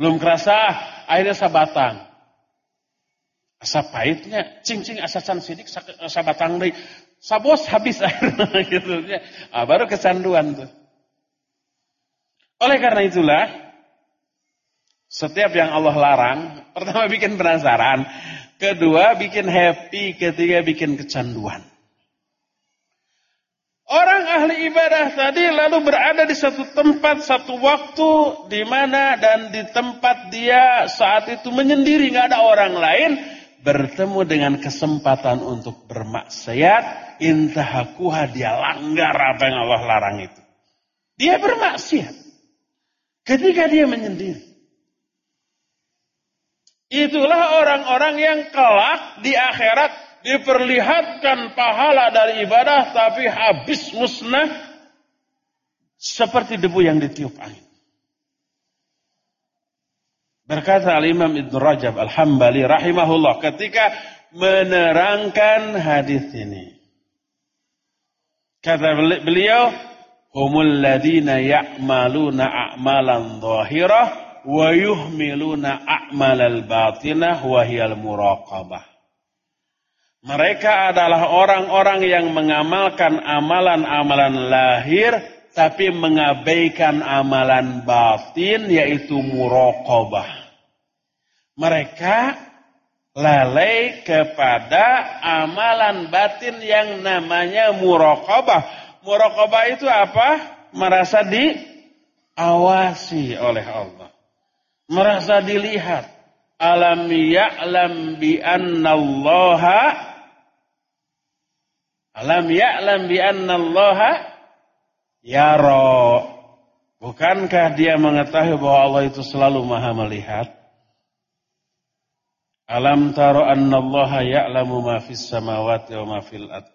Belum kerasa ah, akhirnya sabatang. asa pahitnya, cing-cing asasan sidik sabatang deh. Sabos habis *laughs* akhirnya. gitu. Ah, baru kesanduan tuh. Oleh karena itulah, setiap yang Allah larang, *laughs* pertama bikin penasaran, kedua bikin happy, ketiga bikin kecanduan. Orang ahli ibadah tadi lalu berada di satu tempat, satu waktu, di mana dan di tempat dia saat itu menyendiri, nggak ada orang lain, bertemu dengan kesempatan untuk bermaksiat, intahakuha dia langgar apa yang Allah larang itu. Dia bermaksiat. Ketika dia menyendiri. Itulah orang-orang yang kelak di akhirat diperlihatkan pahala dari ibadah tapi habis musnah seperti debu yang ditiup angin. Berkata Al-Imam Ibn Rajab Al-Hambali rahimahullah ketika menerangkan hadis ini. Kata beliau, humul ladina ya'maluna a'malan zahirah wa yuhmiluna a'malal batinah wa hiyal muraqabah. Mereka adalah orang-orang yang mengamalkan amalan-amalan lahir tapi mengabaikan amalan batin yaitu muraqabah. Mereka lalai kepada amalan batin yang namanya muraqabah Murokoba itu apa? Merasa diawasi oleh Allah. Merasa dilihat. Alam ya'lam bi annallaha Alam ya'lam bi ya yara. Bukankah dia mengetahui bahwa Allah itu selalu maha melihat? Alam taro annallaha ya'lamu ma fis samawati wa ma fil ad.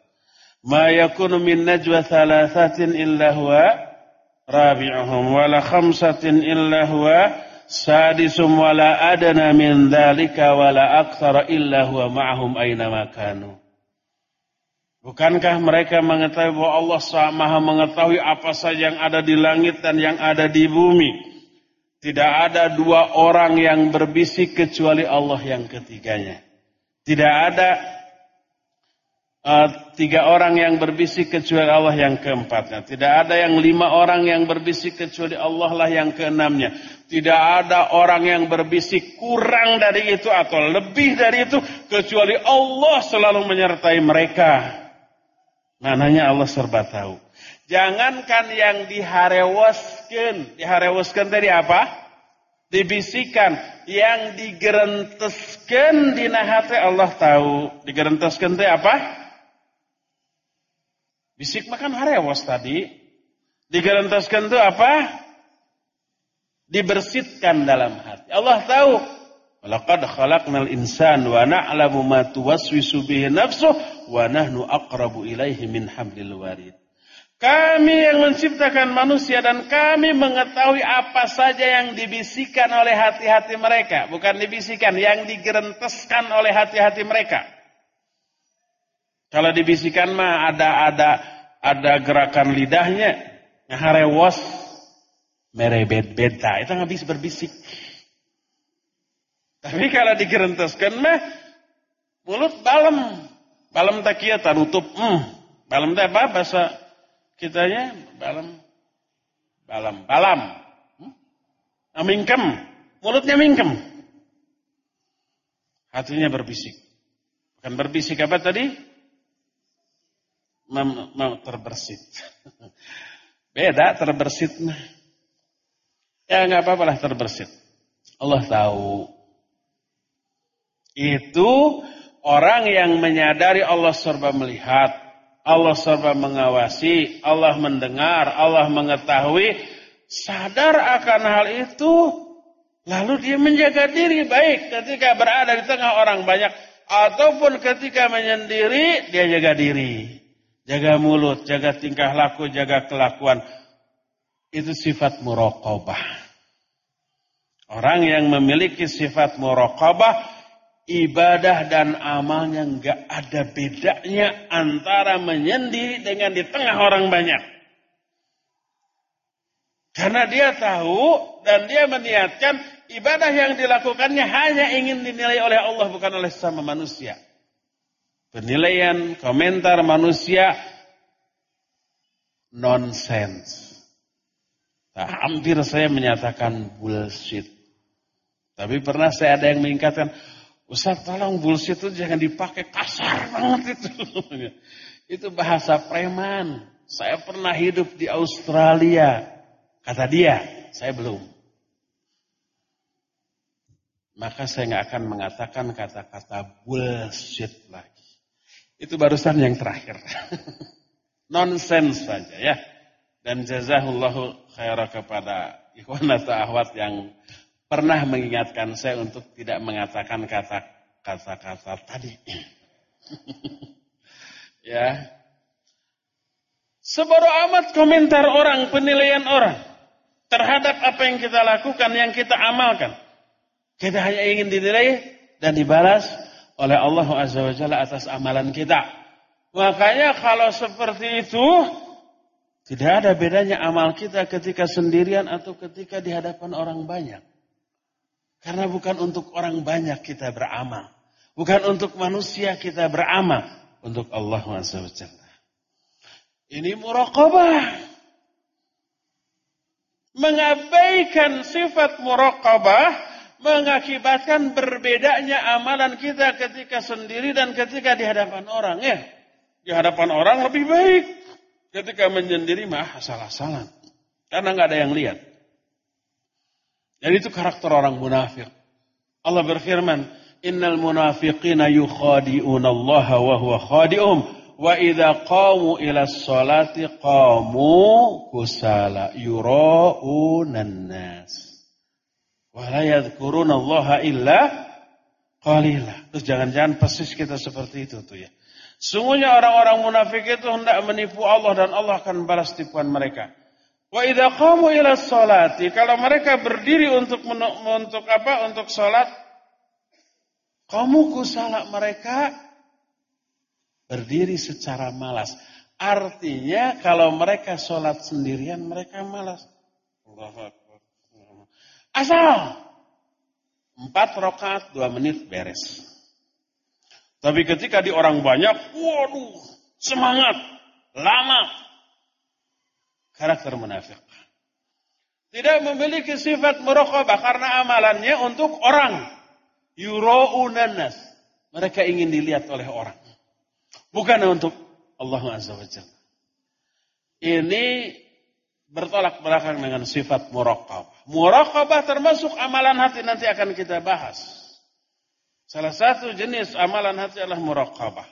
ما يكون من نجوى ثلاثة إلا هو رابعهم ولا خمسة إلا هو سادس ولا أدنى من ذلك ولا أكثر إلا هو معهم أينما كانوا Bukankah mereka mengetahui bahwa Allah Maha mengetahui apa saja yang ada di langit dan yang ada di bumi? Tidak ada dua orang yang berbisik kecuali Allah yang ketiganya. Tidak ada uh, tiga orang yang berbisik kecuali Allah yang keempatnya. Tidak ada yang lima orang yang berbisik kecuali Allah lah yang keenamnya. Tidak ada orang yang berbisik kurang dari itu atau lebih dari itu kecuali Allah selalu menyertai mereka. Mananya Allah serba tahu. Jangankan yang diharewaskan, diharewaskan tadi apa? Dibisikan, yang digerenteskan di Allah tahu. Digerenteskan tadi apa? Bisik makan harewas tadi. Digarantaskan itu apa? dibersitkan dalam hati. Allah tahu. Walaqad khalaqnal insan wa na'lamu ma tuwaswisu bihi nafsuh wa nahnu aqrabu ilaihi min hamlil warid. Kami yang menciptakan manusia dan kami mengetahui apa saja yang dibisikkan oleh hati-hati mereka. Bukan dibisikkan, yang digerenteskan oleh hati-hati mereka. Kalau dibisikan mah ada ada ada gerakan lidahnya, ngaharewos merebet-beta. Itu nggak bisa berbisik. Tapi kalau digerentaskan mah mulut balem. Balem tak kia tarutup. Hmm. Balem tak apa bahasa kitanya? Balem. Balem. Balam. Hmm? mingkem. Mulutnya mingkem. Hatinya berbisik. Bukan berbisik apa tadi? mem, terbersit. *laughs* Beda terbersit mah. Ya nggak apa apa lah terbersit. Allah tahu. Itu orang yang menyadari Allah serba melihat, Allah serba mengawasi, Allah mendengar, Allah mengetahui, sadar akan hal itu, lalu dia menjaga diri baik ketika berada di tengah orang banyak ataupun ketika menyendiri dia jaga diri. Jaga mulut, jaga tingkah laku, jaga kelakuan. Itu sifat muraqabah. Orang yang memiliki sifat muraqabah, ibadah dan amalnya nggak ada bedanya antara menyendiri dengan di tengah orang banyak. Karena dia tahu dan dia meniatkan ibadah yang dilakukannya hanya ingin dinilai oleh Allah bukan oleh sama manusia penilaian, komentar manusia nonsense. Nah, hampir saya menyatakan bullshit. Tapi pernah saya ada yang mengingatkan, Ustaz tolong bullshit itu jangan dipakai kasar banget itu. *laughs* itu bahasa preman. Saya pernah hidup di Australia. Kata dia, saya belum. Maka saya nggak akan mengatakan kata-kata bullshit lagi. Itu barusan yang terakhir. *laughs* Nonsense saja ya. Dan jazahullahu khairah kepada ikhwan atau ahwat yang pernah mengingatkan saya untuk tidak mengatakan kata-kata tadi. *laughs* ya. sebaru amat komentar orang, penilaian orang terhadap apa yang kita lakukan, yang kita amalkan. Kita hanya ingin dinilai dan dibalas oleh Allah Azza wa Jalla atas amalan kita. Makanya kalau seperti itu, tidak ada bedanya amal kita ketika sendirian atau ketika di hadapan orang banyak. Karena bukan untuk orang banyak kita beramal. Bukan untuk manusia kita beramal. Untuk Allah Azza wa Jalla. Ini muraqabah. Mengabaikan sifat muraqabah mengakibatkan berbedanya amalan kita ketika sendiri dan ketika di hadapan orang ya. Di hadapan orang lebih baik. Ketika menyendiri mah asal-asalan. Karena nggak ada yang lihat. jadi itu karakter orang munafik. Allah berfirman, "Innal munafiqina yukhadi'una Allah wa huwa khadi'um wa idza qamu ila sholati qamu kusala yura'unannas nas." Walayat yadhkuruna Allah illa qalila. Terus jangan-jangan persis kita seperti itu tuh ya. Sungguhnya orang-orang munafik itu hendak menipu Allah dan Allah akan balas tipuan mereka. Wa idah kamu ialah solat. kalau mereka berdiri untuk untuk apa? Untuk salat, kamu kusala mereka berdiri secara malas. Artinya kalau mereka sholat sendirian mereka malas. Allah Asal. Empat rokat, dua menit, beres. Tapi ketika di orang banyak, waduh, semangat, lama. Karakter munafik. Tidak memiliki sifat merokobah karena amalannya untuk orang. Yuro'unanas. Mereka ingin dilihat oleh orang. Bukan untuk Allah Azza wa Jalla. Ini bertolak belakang dengan sifat muraqabah. Muraqabah termasuk amalan hati nanti akan kita bahas. Salah satu jenis amalan hati adalah muraqabah.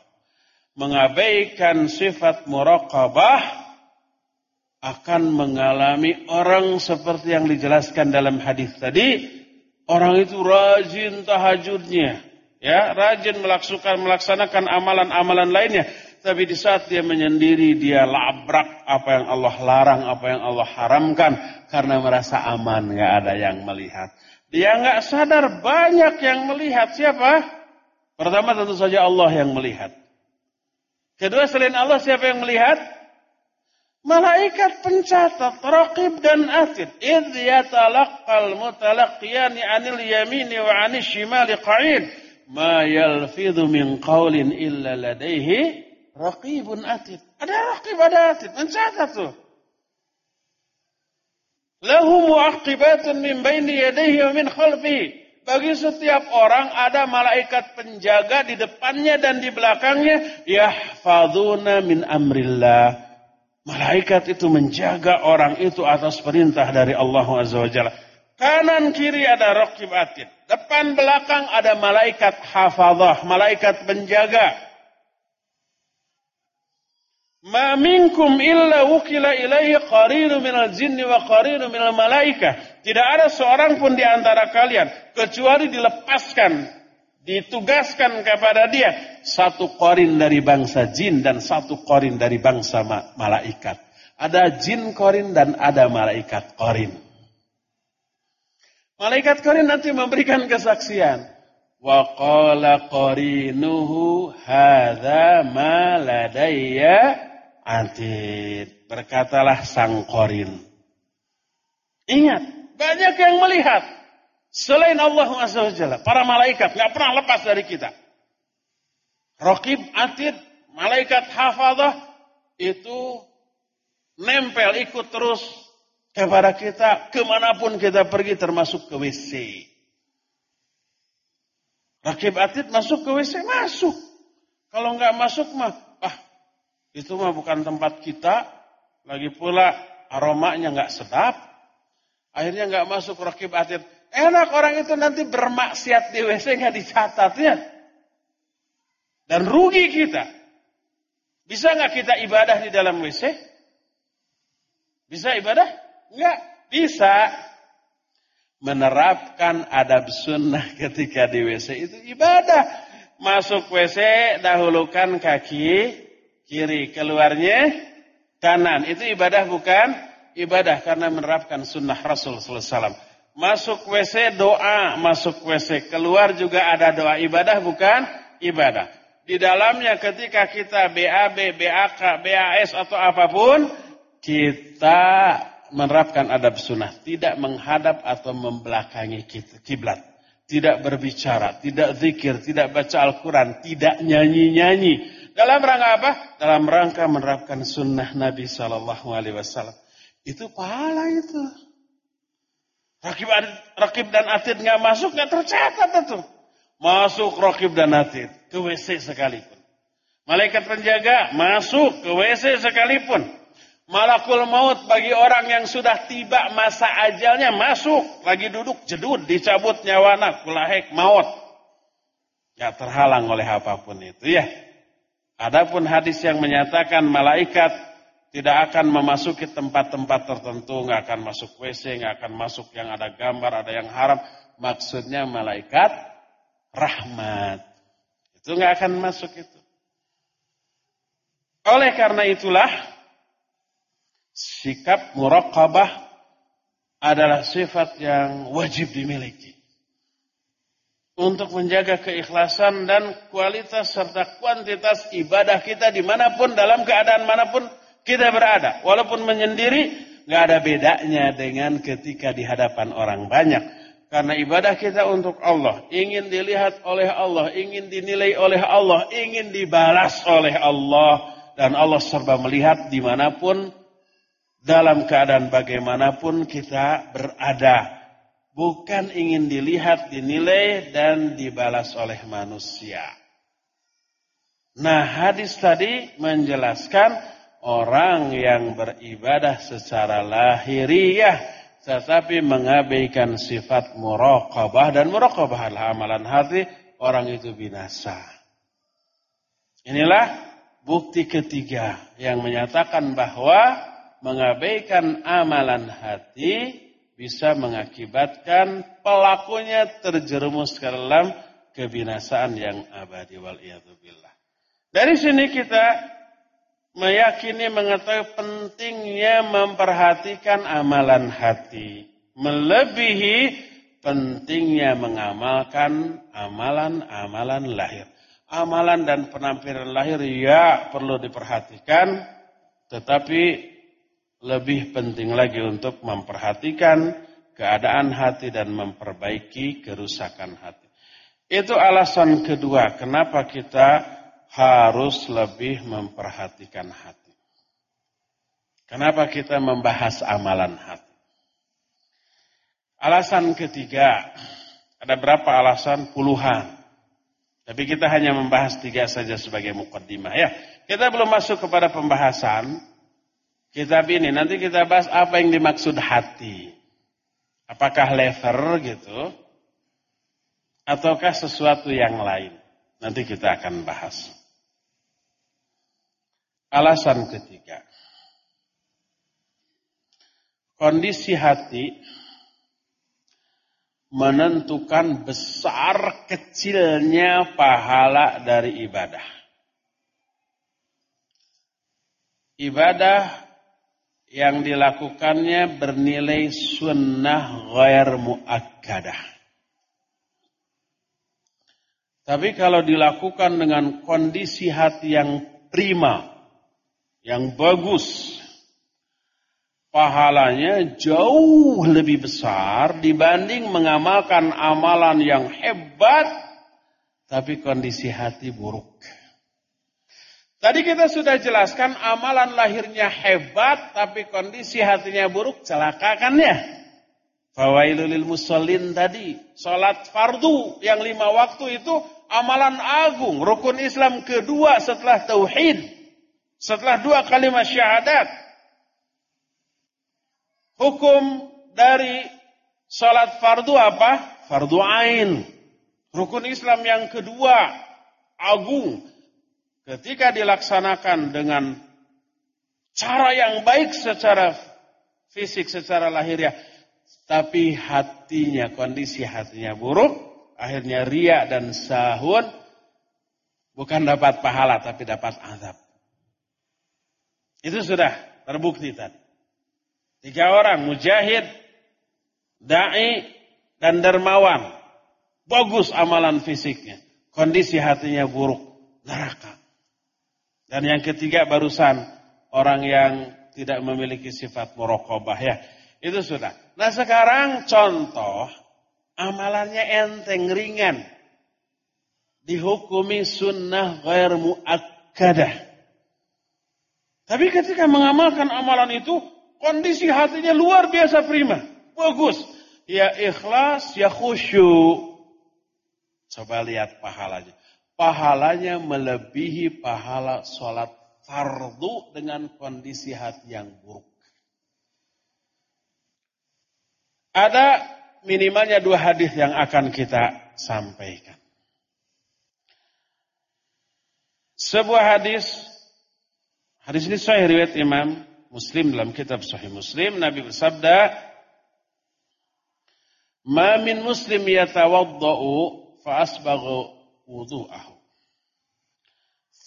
Mengabaikan sifat muraqabah akan mengalami orang seperti yang dijelaskan dalam hadis tadi, orang itu rajin tahajudnya, ya, rajin melaksukan melaksanakan amalan-amalan lainnya tapi di saat dia menyendiri, dia labrak apa yang Allah larang, apa yang Allah haramkan. Karena merasa aman, gak ada yang melihat. Dia gak sadar banyak yang melihat. Siapa? Pertama tentu saja Allah yang melihat. Kedua selain Allah siapa yang melihat? Malaikat pencatat, raqib dan atid. Idh yatalaqqal mutalaqiyani anil yamini wa anil shimali qa'id. Ma yalfidhu min qawlin illa ladaihi Raqibun atid. Ada raqib, ada atid. Mencatat tuh. Lahu muaqibatun min baini yadayhi wa min khalfi. Bagi setiap orang ada malaikat penjaga di depannya dan di belakangnya. Yahfaduna min amrillah. Malaikat itu menjaga orang itu atas perintah dari Allah Azza wa Jalla. Kanan kiri ada rakib atid. Depan belakang ada malaikat hafadhah, malaikat penjaga. Ma minkum illa wukila ilaihi qarinu minal jinni wa qarinu minal malaikah. Tidak ada seorang pun di antara kalian kecuali dilepaskan, ditugaskan kepada dia satu korin dari bangsa jin dan satu korin dari bangsa malaikat. Ada jin korin dan ada malaikat korin. Malaikat korin nanti memberikan kesaksian wa qala qarinuhu hadha maladayya Adit, Berkatalah sang korin. Ingat, banyak yang melihat. Selain Allah Azza para malaikat nggak pernah lepas dari kita. Rokib, atid, malaikat hafadah itu nempel ikut terus kepada kita kemanapun kita pergi termasuk ke WC. Rakib atid masuk ke WC masuk. Kalau nggak masuk mah itu mah bukan tempat kita. Lagi pula aromanya nggak sedap. Akhirnya nggak masuk rakib atir. Enak orang itu nanti bermaksiat di WC nggak dicatatnya. Dan rugi kita. Bisa nggak kita ibadah di dalam WC? Bisa ibadah? Nggak. Bisa. Menerapkan adab sunnah ketika di WC itu ibadah. Masuk WC dahulukan kaki, kiri, keluarnya kanan. Itu ibadah bukan ibadah karena menerapkan sunnah Rasul sallallahu alaihi wasallam. Masuk WC doa, masuk WC keluar juga ada doa ibadah bukan ibadah. Di dalamnya ketika kita BAB, BAK, BAS atau apapun kita menerapkan adab sunnah, tidak menghadap atau membelakangi kiblat, tidak berbicara, tidak zikir, tidak baca Al-Qur'an, tidak nyanyi-nyanyi, dalam rangka apa? Dalam rangka menerapkan sunnah Nabi Shallallahu Alaihi Wasallam. Itu pahala itu. Rakib, rakib dan atid nggak masuk nggak tercatat itu. Masuk rakib dan atid ke WC sekalipun. Malaikat penjaga masuk ke WC sekalipun. Malakul maut bagi orang yang sudah tiba masa ajalnya masuk. Lagi duduk jedud dicabut nyawana kulahek maut. Gak terhalang oleh apapun itu ya. Adapun hadis yang menyatakan malaikat tidak akan memasuki tempat-tempat tertentu, nggak akan masuk WC, nggak akan masuk yang ada gambar, ada yang haram. Maksudnya malaikat rahmat. Itu nggak akan masuk itu. Oleh karena itulah sikap muraqabah adalah sifat yang wajib dimiliki untuk menjaga keikhlasan dan kualitas serta kuantitas ibadah kita dimanapun dalam keadaan manapun kita berada walaupun menyendiri nggak ada bedanya dengan ketika di hadapan orang banyak karena ibadah kita untuk Allah ingin dilihat oleh Allah ingin dinilai oleh Allah ingin dibalas oleh Allah dan Allah serba melihat dimanapun dalam keadaan bagaimanapun kita berada bukan ingin dilihat, dinilai dan dibalas oleh manusia. Nah, hadis tadi menjelaskan orang yang beribadah secara lahiriah tetapi mengabaikan sifat muraqabah dan muraqabah adalah amalan hati orang itu binasa. Inilah bukti ketiga yang menyatakan bahwa mengabaikan amalan hati bisa mengakibatkan pelakunya terjerumus ke dalam kebinasaan yang abadi wal billah. Dari sini kita meyakini mengetahui pentingnya memperhatikan amalan hati melebihi pentingnya mengamalkan amalan-amalan lahir. Amalan dan penampilan lahir ya perlu diperhatikan, tetapi lebih penting lagi untuk memperhatikan keadaan hati dan memperbaiki kerusakan hati. Itu alasan kedua kenapa kita harus lebih memperhatikan hati. Kenapa kita membahas amalan hati. Alasan ketiga, ada berapa alasan? Puluhan. Tapi kita hanya membahas tiga saja sebagai mukaddimah ya. Kita belum masuk kepada pembahasan kitab ini. Nanti kita bahas apa yang dimaksud hati. Apakah lever gitu? Ataukah sesuatu yang lain? Nanti kita akan bahas. Alasan ketiga. Kondisi hati menentukan besar kecilnya pahala dari ibadah. Ibadah yang dilakukannya bernilai sunnah ghair muakkadah. Tapi kalau dilakukan dengan kondisi hati yang prima, yang bagus, pahalanya jauh lebih besar dibanding mengamalkan amalan yang hebat tapi kondisi hati buruk. Tadi kita sudah jelaskan amalan lahirnya hebat tapi kondisi hatinya buruk celaka kan ya. Fawailulil musallin tadi, salat fardu yang lima waktu itu amalan agung, rukun Islam kedua setelah tauhid, setelah dua kalimat syahadat. Hukum dari salat fardu apa? Fardu ain. Rukun Islam yang kedua agung ketika dilaksanakan dengan cara yang baik secara fisik, secara lahiriah, tapi hatinya, kondisi hatinya buruk, akhirnya ria dan sahun, bukan dapat pahala, tapi dapat azab. Itu sudah terbukti tadi. Tiga orang, mujahid, da'i, dan dermawan. Bagus amalan fisiknya. Kondisi hatinya buruk. Neraka. Dan yang ketiga barusan orang yang tidak memiliki sifat murokobah ya. Itu sudah. Nah sekarang contoh amalannya enteng ringan. Dihukumi sunnah ghair muakkadah. Tapi ketika mengamalkan amalan itu kondisi hatinya luar biasa prima. Bagus. Ya ikhlas, ya khusyuk. Coba lihat pahalanya pahalanya melebihi pahala sholat fardu dengan kondisi hati yang buruk. Ada minimalnya dua hadis yang akan kita sampaikan. Sebuah hadis, hadis ini sahih riwayat Imam Muslim dalam kitab Sahih Muslim, Nabi bersabda, "Ma min muslim yatawaddau fa wudu'ahu.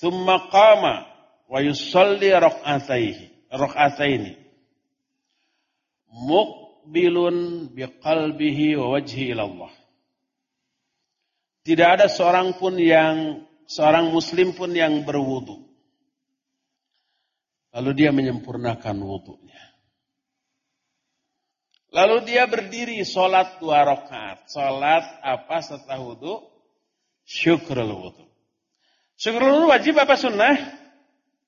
Thumma qama wa yusalli rak'ataihi, rak'ataini. Muqbilun biqalbihi wa wajhi ila Allah. Tidak ada seorang pun yang seorang muslim pun yang berwudu. Lalu dia menyempurnakan wudunya. Lalu dia berdiri sholat dua rakaat. Sholat apa setelah wudu? syukrul wudu. Syukrul wudu wajib apa sunnah?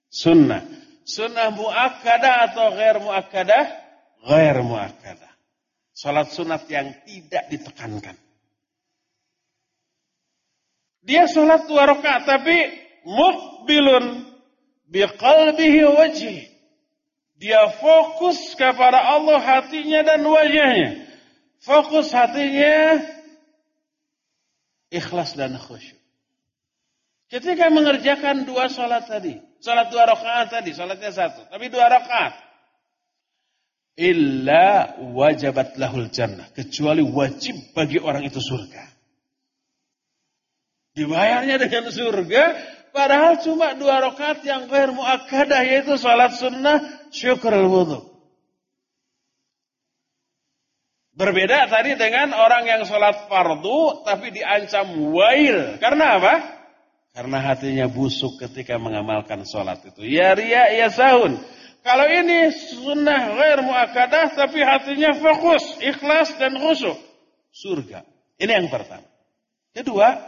Sunnah. Sunnah muakkadah atau ghair muakkadah? Ghair muakkadah. Salat sunat yang tidak ditekankan. Dia sholat dua rakaat tapi mukbilun biqalbihi wajih. Dia fokus kepada Allah hatinya dan wajahnya. Fokus hatinya ikhlas dan khusyuk. Ketika mengerjakan dua sholat tadi, sholat dua rakaat tadi, sholatnya satu, tapi dua rakaat. Illa wajabat lahul jannah. Kecuali wajib bagi orang itu surga. Dibayarnya dengan surga, padahal cuma dua rakaat yang gair muakadah yaitu sholat sunnah syukur wudhu. Berbeda tadi dengan orang yang sholat fardu tapi diancam wail. Karena apa? Karena hatinya busuk ketika mengamalkan sholat itu. Ya ria, ya sahun. Kalau ini sunnah ghair mu'akadah tapi hatinya fokus, ikhlas dan khusyuk. Surga. Ini yang pertama. Kedua,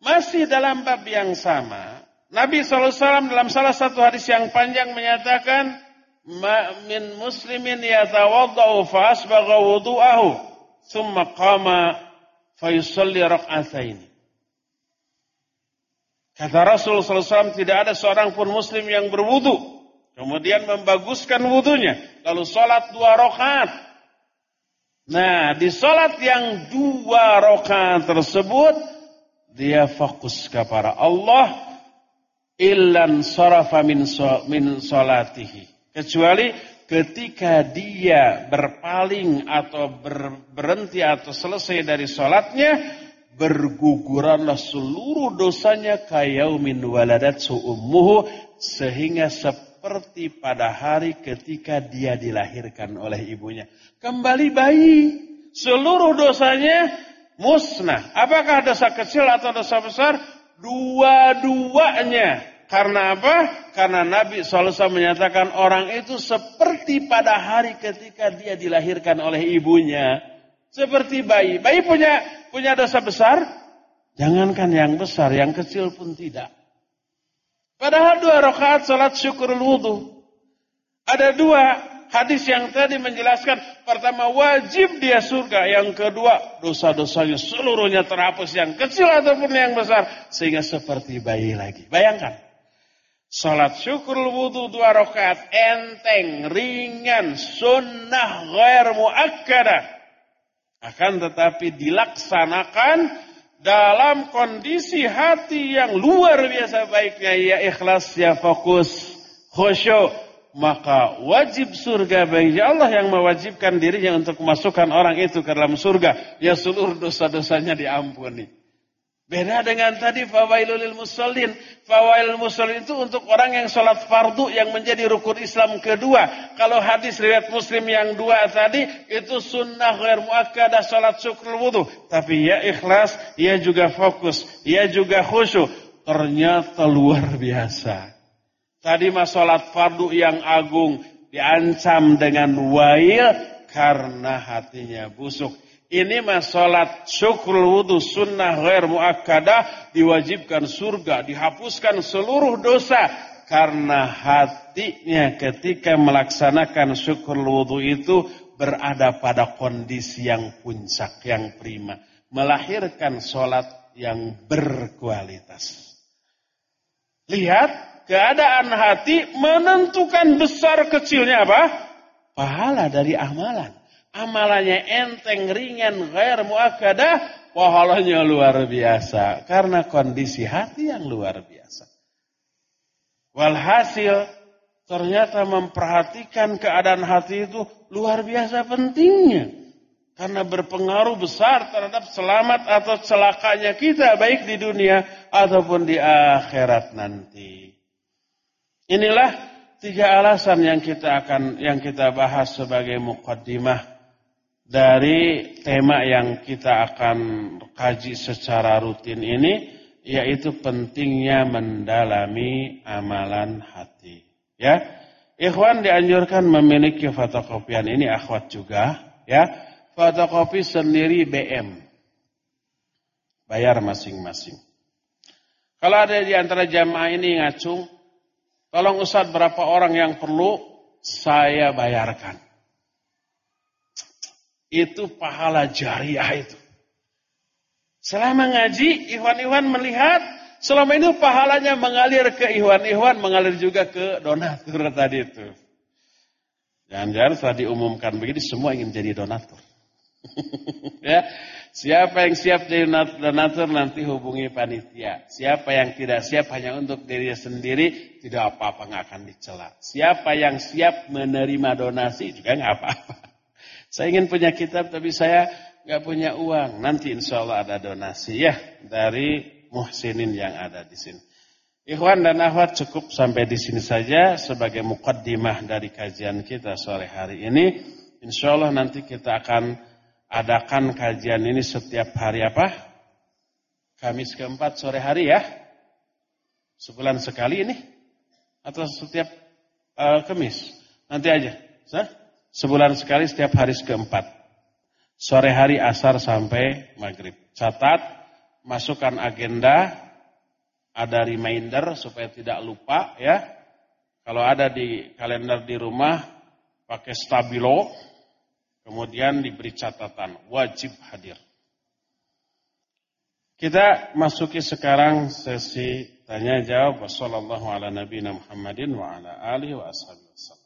masih dalam bab yang sama. Nabi SAW dalam salah satu hadis yang panjang menyatakan, ma min muslimin yatawaddau fa asbagha wudu'ahu thumma qama fa yusalli raq'atain Kata Rasul Sallallahu alaihi tidak ada seorang pun muslim yang berwudu kemudian membaguskan wudunya lalu salat dua rakaat. Nah, di salat yang dua rakaat tersebut dia fokus kepada Allah illan sarafa min so, min salatihi Kecuali ketika dia berpaling atau ber, berhenti atau selesai dari sholatnya, berguguranlah seluruh dosanya kayaumin waladat su'ummuhu sehingga seperti pada hari ketika dia dilahirkan oleh ibunya. Kembali bayi, seluruh dosanya musnah. Apakah dosa kecil atau dosa besar? Dua-duanya karena apa? Karena Nabi SAW menyatakan orang itu seperti pada hari ketika dia dilahirkan oleh ibunya. Seperti bayi. Bayi punya punya dosa besar? Jangankan yang besar, yang kecil pun tidak. Padahal dua rakaat salat syukur wudhu. Ada dua hadis yang tadi menjelaskan. Pertama wajib dia surga. Yang kedua dosa-dosanya seluruhnya terhapus. Yang kecil ataupun yang besar. Sehingga seperti bayi lagi. Bayangkan. Salat syukur wudhu dua rakaat enteng, ringan, sunnah ghair muakkadah. Akan tetapi dilaksanakan dalam kondisi hati yang luar biasa baiknya ya ikhlas ya fokus khusyuk maka wajib surga bagi Allah yang mewajibkan dirinya untuk memasukkan orang itu ke dalam surga ya seluruh dosa-dosanya diampuni Beda dengan tadi fawailul musallin. Fawailul musallin itu untuk orang yang sholat fardu yang menjadi rukun Islam kedua. Kalau hadis riwayat muslim yang dua tadi itu sunnah ghair muakkadah sholat syukur wudhu. Tapi ya ikhlas, ya juga fokus, ya juga khusyuk. Ternyata luar biasa. Tadi mas sholat fardu yang agung diancam dengan wail karena hatinya busuk. Ini mah salat syukrul wudu sunnah ghair muakkadah diwajibkan surga, dihapuskan seluruh dosa karena hatinya ketika melaksanakan syukur wudu itu berada pada kondisi yang puncak, yang prima, melahirkan salat yang berkualitas. Lihat keadaan hati menentukan besar kecilnya apa? Pahala dari amalan amalannya enteng, ringan, ghair muakkadah, pahalanya luar biasa karena kondisi hati yang luar biasa. Walhasil ternyata memperhatikan keadaan hati itu luar biasa pentingnya karena berpengaruh besar terhadap selamat atau celakanya kita baik di dunia ataupun di akhirat nanti. Inilah tiga alasan yang kita akan yang kita bahas sebagai mukaddimah dari tema yang kita akan kaji secara rutin ini yaitu pentingnya mendalami amalan hati. Ya. Ikhwan dianjurkan memiliki fotokopian ini akhwat juga, ya. Fotokopi sendiri BM. Bayar masing-masing. Kalau ada di antara jamaah ini ngacung, tolong Ustaz berapa orang yang perlu saya bayarkan. Itu pahala jariah itu. Selama ngaji, Ikhwan-Ikhwan melihat, selama itu pahalanya mengalir ke Ikhwan-Ikhwan, mengalir juga ke donatur tadi itu. Jangan-jangan setelah diumumkan begini, semua ingin jadi donatur. *laughs* ya, Siapa yang siap jadi donatur nanti hubungi panitia. Siapa yang tidak siap hanya untuk diri sendiri, tidak apa-apa nggak akan dicela. Siapa yang siap menerima donasi juga nggak apa-apa. Saya ingin punya kitab tapi saya nggak punya uang. Nanti insya Allah ada donasi ya dari muhsinin yang ada di sini. Ikhwan dan akhwat cukup sampai di sini saja sebagai mukaddimah dari kajian kita sore hari ini. Insya Allah nanti kita akan adakan kajian ini setiap hari apa? Kamis keempat sore hari ya. Sebulan sekali ini. Atau setiap uh, Kamis. Nanti aja. Sah? Sebulan sekali setiap hari keempat. Sore hari asar sampai maghrib. Catat, masukkan agenda, ada reminder supaya tidak lupa ya. Kalau ada di kalender di rumah, pakai stabilo, kemudian diberi catatan, wajib hadir. Kita masuki sekarang sesi tanya jawab. Wassalamualaikum warahmatullahi wabarakatuh.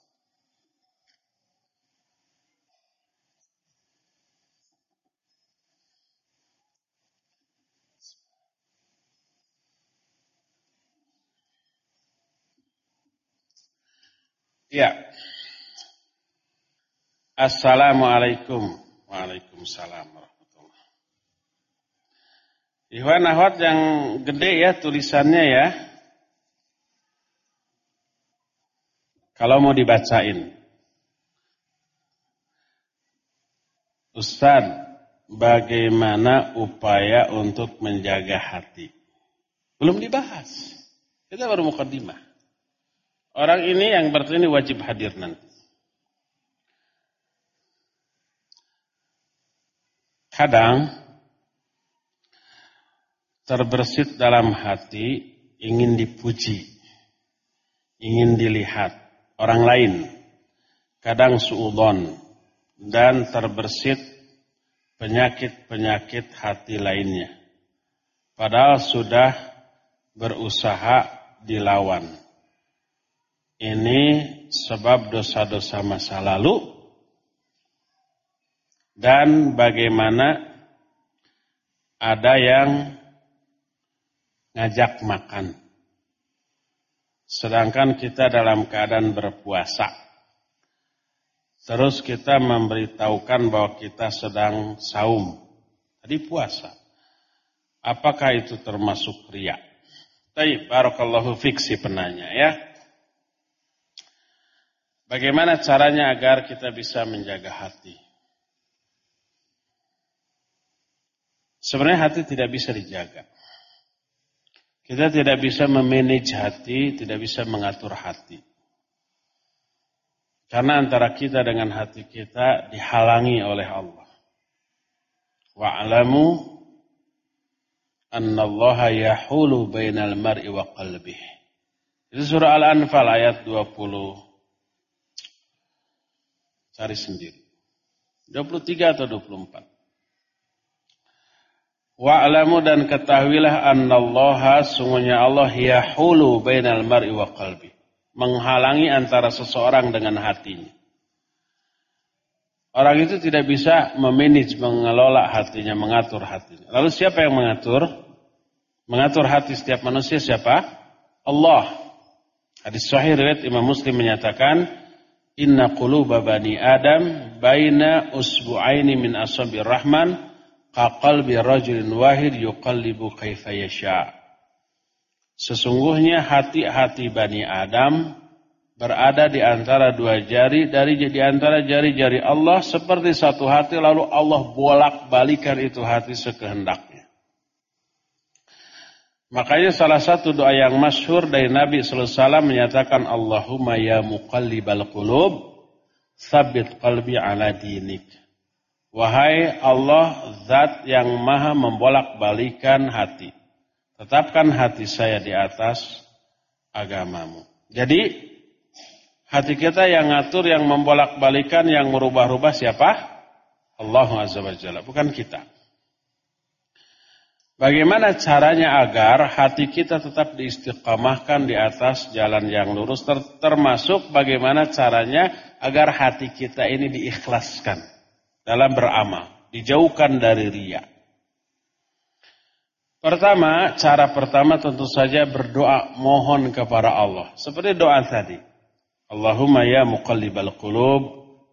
Ya. Assalamualaikum. Waalaikumsalam warahmatullah. Ikhwan yang gede ya tulisannya ya. Kalau mau dibacain. Ustaz, bagaimana upaya untuk menjaga hati? Belum dibahas. Kita baru mukadimah. Orang ini yang bertanya ini wajib hadir nanti. Kadang terbersit dalam hati ingin dipuji, ingin dilihat orang lain. Kadang suudon dan terbersit penyakit-penyakit hati lainnya. Padahal sudah berusaha dilawan. Ini sebab dosa-dosa masa lalu dan bagaimana ada yang ngajak makan. Sedangkan kita dalam keadaan berpuasa. Terus kita memberitahukan bahwa kita sedang saum. Tadi puasa. Apakah itu termasuk riak? Baik, barakallahu fiksi penanya ya. Bagaimana caranya agar kita bisa menjaga hati? Sebenarnya hati tidak bisa dijaga. Kita tidak bisa memanage hati, tidak bisa mengatur hati. Karena antara kita dengan hati kita dihalangi oleh Allah. anna allaha yahulu bainal mar'i wa qalbih. Itu surah Al-Anfal ayat 20. Cari sendiri. 23 atau 24. Wa'lamu dan ketahuilah annallaha sungguhnya Allah yahulu bainal mar'i wa qalbi. Menghalangi antara seseorang dengan hatinya. Orang itu tidak bisa memanage, mengelola hatinya, mengatur hatinya. Lalu siapa yang mengatur? Mengatur hati setiap manusia siapa? Allah. Hadis sahih riwayat Imam Muslim menyatakan, Inna quluba bani Adam baina usbu'aini min asabi rahman qalbi rajulin wahid yuqallibu kaifa yasha. Sesungguhnya hati-hati bani Adam berada di antara dua jari dari di antara jari-jari Allah seperti satu hati lalu Allah bolak-balikan itu hati sekehendaknya. Makanya salah satu doa yang masyhur dari Nabi sallallahu alaihi wasallam menyatakan Allahumma ya muqallibal qulub sabit qalbi ala dinik. Wahai Allah zat yang maha membolak-balikan hati. Tetapkan hati saya di atas agamamu. Jadi hati kita yang ngatur, yang membolak-balikan, yang merubah-rubah siapa? Allah Azza wa bukan kita. Bagaimana caranya agar hati kita tetap diistiqamahkan di atas jalan yang lurus ter termasuk bagaimana caranya agar hati kita ini diikhlaskan dalam beramal, dijauhkan dari riya. Pertama, cara pertama tentu saja berdoa mohon kepada Allah. Seperti doa tadi. Allahumma ya muqallibal qulub,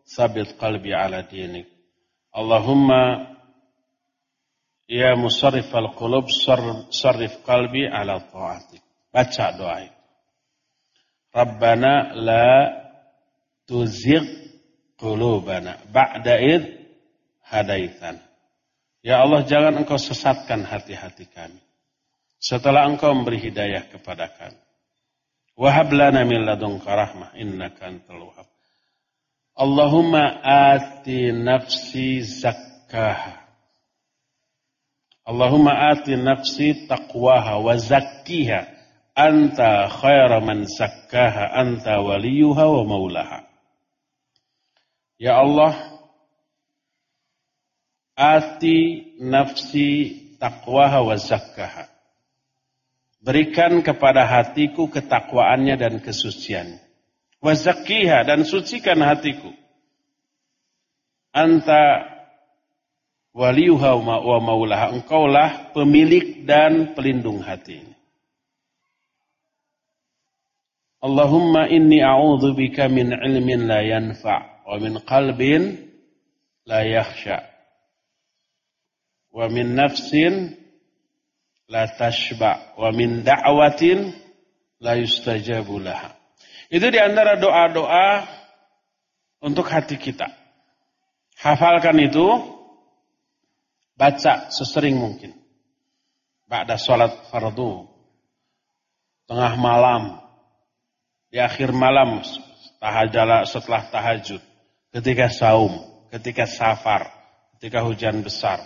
sabit qalbi ala dinik. Allahumma Ya musarrif al-qulub sarrif qalbi ala ta'atik. Baca doa itu. Rabbana la tuzigh qulubana ba'da id hadaitan. Ya Allah jangan engkau sesatkan hati-hati kami. Setelah engkau memberi hidayah kepada kami. Wahab lana min ladunka rahmah innaka antal wahhab. Allahumma ati nafsi zakkaha Allahumma ati nafsi taqwaha wa zakkiha anta khaira man sakkaha anta waliyuha wa maulaha. Ya Allah, ati nafsi taqwaha wa zakkaha. Berikan kepada hatiku ketakwaannya dan kesuciannya. Wa zakkiha dan sucikan hatiku. Anta Waliuha wa maulaha. Engkaulah pemilik dan pelindung hati. Allahumma inni a'udhu bika min ilmin la yanfa' wa min qalbin la yakhsha' wa min nafsin la tashba' wa min da'watin la yustajabu laha. Itu di antara doa-doa untuk hati kita. Hafalkan itu Baca sesering mungkin. Ba'da sholat fardu. Tengah malam. Di akhir malam setelah tahajud. Ketika saum. Ketika safar. Ketika hujan besar.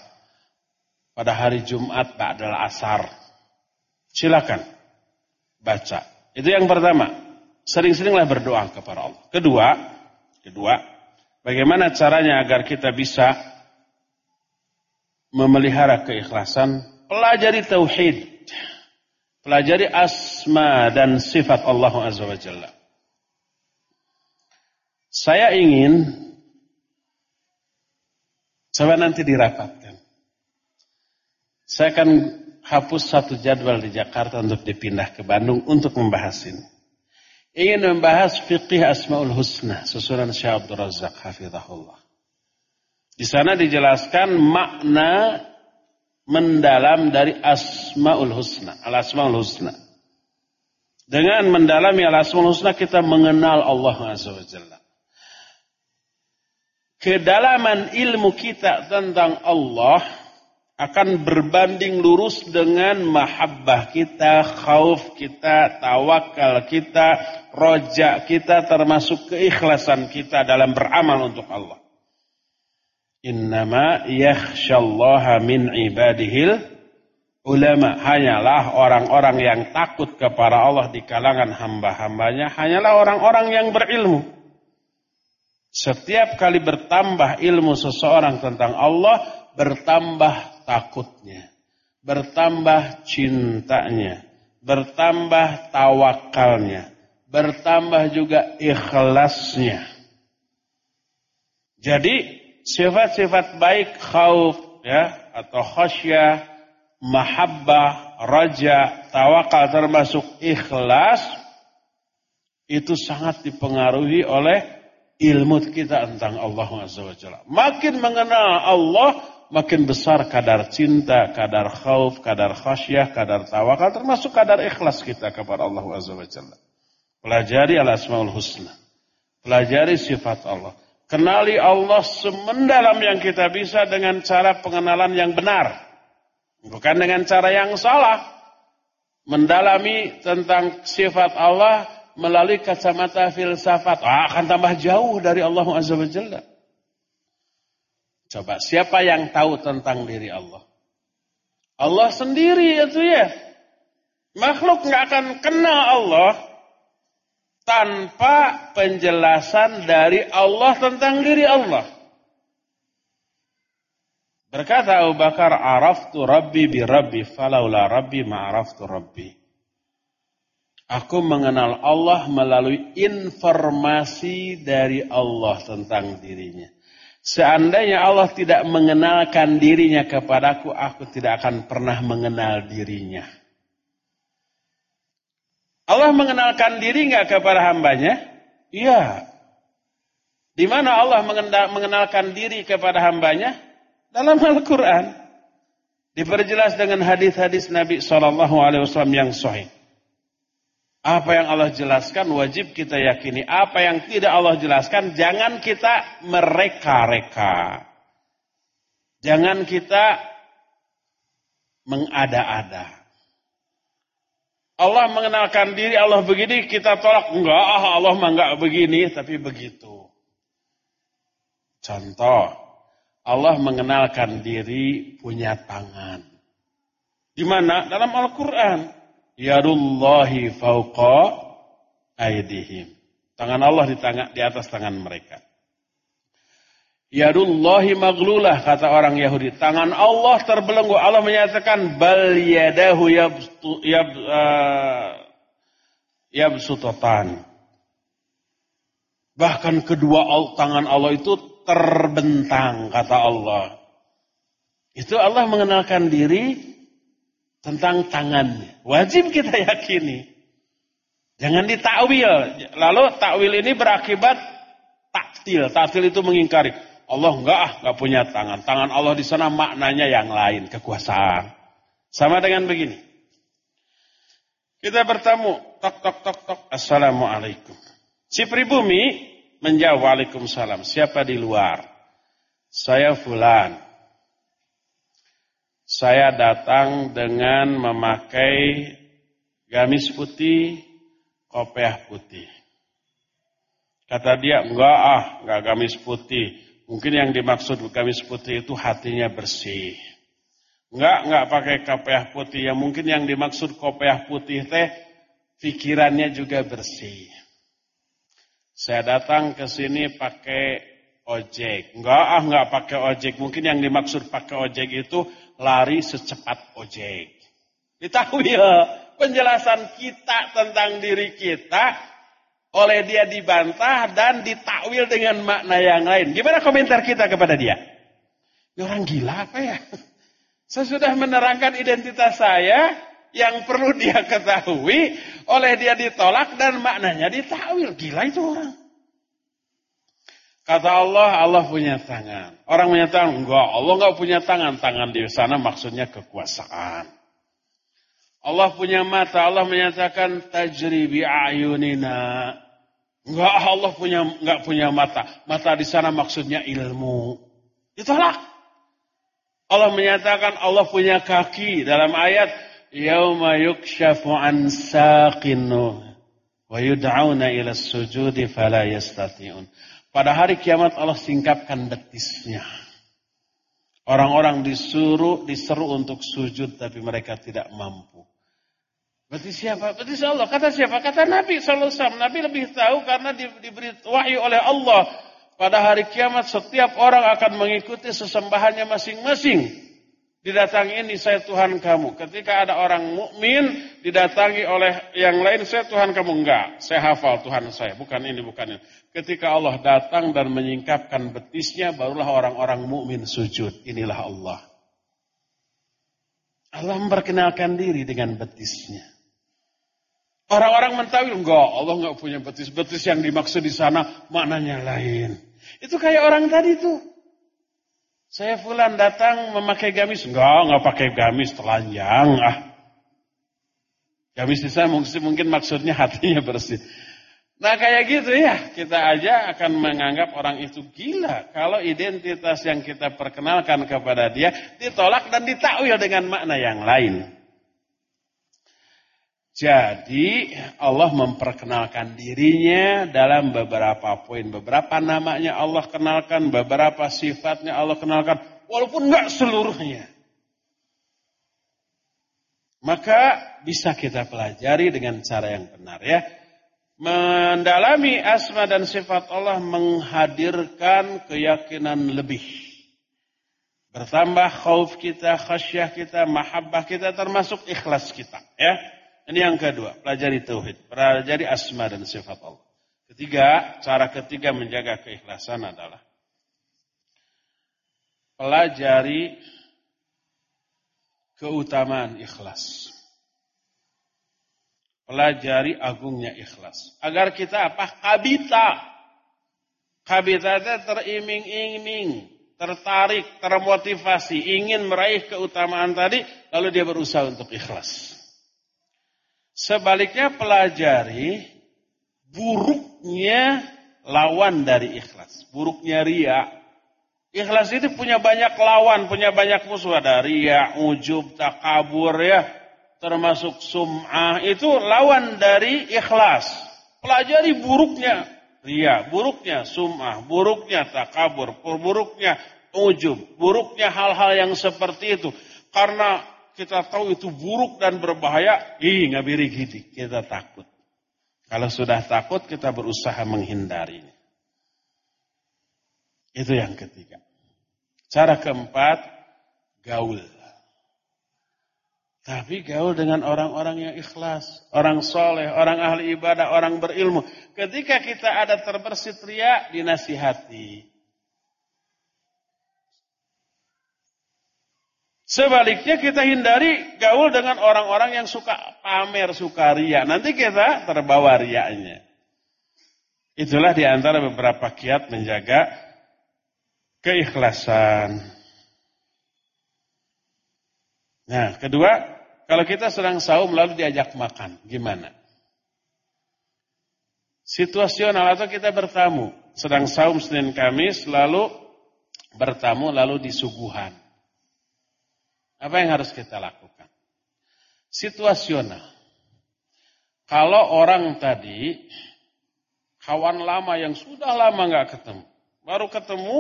Pada hari Jumat ba'da asar. Silakan baca. Itu yang pertama. Sering-seringlah berdoa kepada Allah. Kedua, kedua, bagaimana caranya agar kita bisa memelihara keikhlasan, pelajari tauhid, pelajari asma dan sifat Allah Azza wa Jalla. Saya ingin saya nanti dirapatkan. Saya akan hapus satu jadwal di Jakarta untuk dipindah ke Bandung untuk membahas ini. Ingin membahas fiqih asmaul husna susunan Syekh Abdul Razak hafizahullah. Di sana dijelaskan makna mendalam dari Asmaul Husna, Al Asmaul Husna. Dengan mendalami Al Asmaul Husna kita mengenal Allah Azza Jalla. Kedalaman ilmu kita tentang Allah akan berbanding lurus dengan mahabbah kita, khauf kita, tawakal kita, rojak kita termasuk keikhlasan kita dalam beramal untuk Allah. Innama yakhsyallaha min ibadihil ulama. Hanyalah orang-orang yang takut kepada Allah di kalangan hamba-hambanya. Hanyalah orang-orang yang berilmu. Setiap kali bertambah ilmu seseorang tentang Allah, bertambah takutnya. Bertambah cintanya. Bertambah tawakalnya. Bertambah juga ikhlasnya. Jadi Sifat-sifat baik khauf ya atau khasyah, mahabbah, raja, tawakal termasuk ikhlas itu sangat dipengaruhi oleh ilmu kita tentang Allah Subhanahu Makin mengenal Allah, makin besar kadar cinta, kadar khauf, kadar khasyah, kadar tawakal, termasuk kadar ikhlas kita kepada Allah Azza wa Pelajari al-asmaul husna. Pelajari sifat Allah. Kenali Allah semendalam yang kita bisa dengan cara pengenalan yang benar. Bukan dengan cara yang salah. Mendalami tentang sifat Allah melalui kacamata filsafat. Ah, akan tambah jauh dari Allah Azza wa Coba siapa yang tahu tentang diri Allah? Allah sendiri itu ya. Makhluk nggak akan kenal Allah tanpa penjelasan dari Allah tentang diri Allah. Berkata Abu Bakar, "Araftu Rabbi bi Rabbi, falaula Rabbi araftu Rabbi." Aku mengenal Allah melalui informasi dari Allah tentang dirinya. Seandainya Allah tidak mengenalkan dirinya kepadaku, aku tidak akan pernah mengenal dirinya. Allah mengenalkan diri nggak kepada hambanya? Iya. Di mana Allah mengenalkan diri kepada hambanya? Dalam Al-Quran. Diperjelas dengan hadis-hadis Nabi SAW yang sahih. Apa yang Allah jelaskan wajib kita yakini. Apa yang tidak Allah jelaskan jangan kita mereka-reka. Jangan kita mengada-ada. Allah mengenalkan diri Allah begini kita tolak enggak ah Allah mah enggak begini tapi begitu. Contoh Allah mengenalkan diri punya tangan. Di mana? Dalam Al-Qur'an. Yadullahi fauqa aidihim. Tangan Allah di, tangan, di atas tangan mereka. Yadullahi maglulah kata orang Yahudi. Tangan Allah terbelenggu. Allah menyatakan bal yadahu yabstu, yab, uh, Bahkan kedua tangan Allah itu terbentang kata Allah. Itu Allah mengenalkan diri tentang tangannya. Wajib kita yakini. Jangan ditakwil. Lalu takwil ini berakibat taktil. Taktil itu mengingkari Allah enggak ah, enggak punya tangan. Tangan Allah di sana maknanya yang lain, kekuasaan. Sama dengan begini. Kita bertemu, tok tok tok tok, assalamualaikum. Si pribumi menjawab waalaikumsalam. Siapa di luar? Saya fulan. Saya datang dengan memakai gamis putih, kopiah putih. Kata dia, enggak ah, enggak gamis putih. Mungkin yang dimaksud gamis putih itu hatinya bersih. Enggak, enggak pakai kopiah putih. Ya mungkin yang dimaksud kopiah putih teh pikirannya juga bersih. Saya datang ke sini pakai ojek. Enggak, ah enggak pakai ojek. Mungkin yang dimaksud pakai ojek itu lari secepat ojek. Ditahu ya, penjelasan kita tentang diri kita oleh dia dibantah dan ditakwil dengan makna yang lain. Gimana komentar kita kepada dia? Ini ya orang gila apa ya? Saya *laughs* sudah menerangkan identitas saya yang perlu dia *laughs* ketahui oleh dia ditolak dan maknanya ditakwil. Gila itu orang. Kata Allah, Allah punya tangan. Orang punya tangan? Enggak, Allah enggak punya tangan. Tangan di sana maksudnya kekuasaan. Allah punya mata, Allah menyatakan tajribi ayunina. Enggak Allah punya enggak punya mata. Mata di sana maksudnya ilmu. Ditolak. Allah menyatakan Allah punya kaki dalam ayat yauma yukshafu an saqin wa yud'auna ila sujudi fala yastati'un. Pada hari kiamat Allah singkapkan betisnya. Orang-orang disuruh, diseru untuk sujud tapi mereka tidak mampu. Berarti siapa? Berarti Allah. Kata siapa? Kata Nabi wasallam. Nabi lebih tahu karena diberi wahyu oleh Allah. Pada hari kiamat setiap orang akan mengikuti sesembahannya masing-masing. Didatangi ini saya Tuhan kamu. Ketika ada orang mukmin didatangi oleh yang lain saya Tuhan kamu enggak. Saya hafal Tuhan saya. Bukan ini, bukan ini. Ketika Allah datang dan menyingkapkan betisnya barulah orang-orang mukmin sujud. Inilah Allah. Allah memperkenalkan diri dengan betisnya. Orang-orang mentawil, enggak, Allah enggak punya betis. Betis yang dimaksud di sana maknanya lain. Itu kayak orang tadi tuh. Saya fulan datang memakai gamis, enggak, enggak pakai gamis, telanjang. Ah. Gamis di sana mungkin, mungkin maksudnya hatinya bersih. Nah kayak gitu ya, kita aja akan menganggap orang itu gila kalau identitas yang kita perkenalkan kepada dia ditolak dan ditakwil dengan makna yang lain. Jadi Allah memperkenalkan dirinya dalam beberapa poin. Beberapa namanya Allah kenalkan, beberapa sifatnya Allah kenalkan. Walaupun gak seluruhnya. Maka bisa kita pelajari dengan cara yang benar ya. Mendalami asma dan sifat Allah menghadirkan keyakinan lebih. Bertambah khauf kita, khasyah kita, mahabbah kita, termasuk ikhlas kita. Ya. Ini yang kedua, pelajari tauhid, pelajari asma dan sifat Allah. Ketiga, cara ketiga menjaga keikhlasan adalah pelajari keutamaan ikhlas. Pelajari agungnya ikhlas. Agar kita apa? Kabita. Kabita itu teriming-iming, tertarik, termotivasi, ingin meraih keutamaan tadi, lalu dia berusaha untuk ikhlas. Sebaliknya pelajari buruknya lawan dari ikhlas. Buruknya ria. Ikhlas itu punya banyak lawan, punya banyak musuh. Ada ria, ujub, takabur ya. Termasuk sum'ah. Itu lawan dari ikhlas. Pelajari buruknya ria, buruknya sum'ah, buruknya takabur, buruknya ujub, buruknya hal-hal yang seperti itu. Karena kita tahu itu buruk dan berbahaya, ih nggak beri gitu, kita takut. Kalau sudah takut kita berusaha menghindarinya. Itu yang ketiga. Cara keempat, gaul. Tapi gaul dengan orang-orang yang ikhlas, orang soleh, orang ahli ibadah, orang berilmu. Ketika kita ada terbersitria, dinasihati. Sebaliknya kita hindari gaul dengan orang-orang yang suka pamer, suka ria. Nanti kita terbawa riaknya. Itulah diantara beberapa kiat menjaga keikhlasan. Nah, kedua, kalau kita sedang saum lalu diajak makan, gimana? Situasional atau kita bertamu, sedang saum Senin Kamis lalu bertamu lalu disuguhan. Apa yang harus kita lakukan? Situasional. Kalau orang tadi kawan lama yang sudah lama nggak ketemu, baru ketemu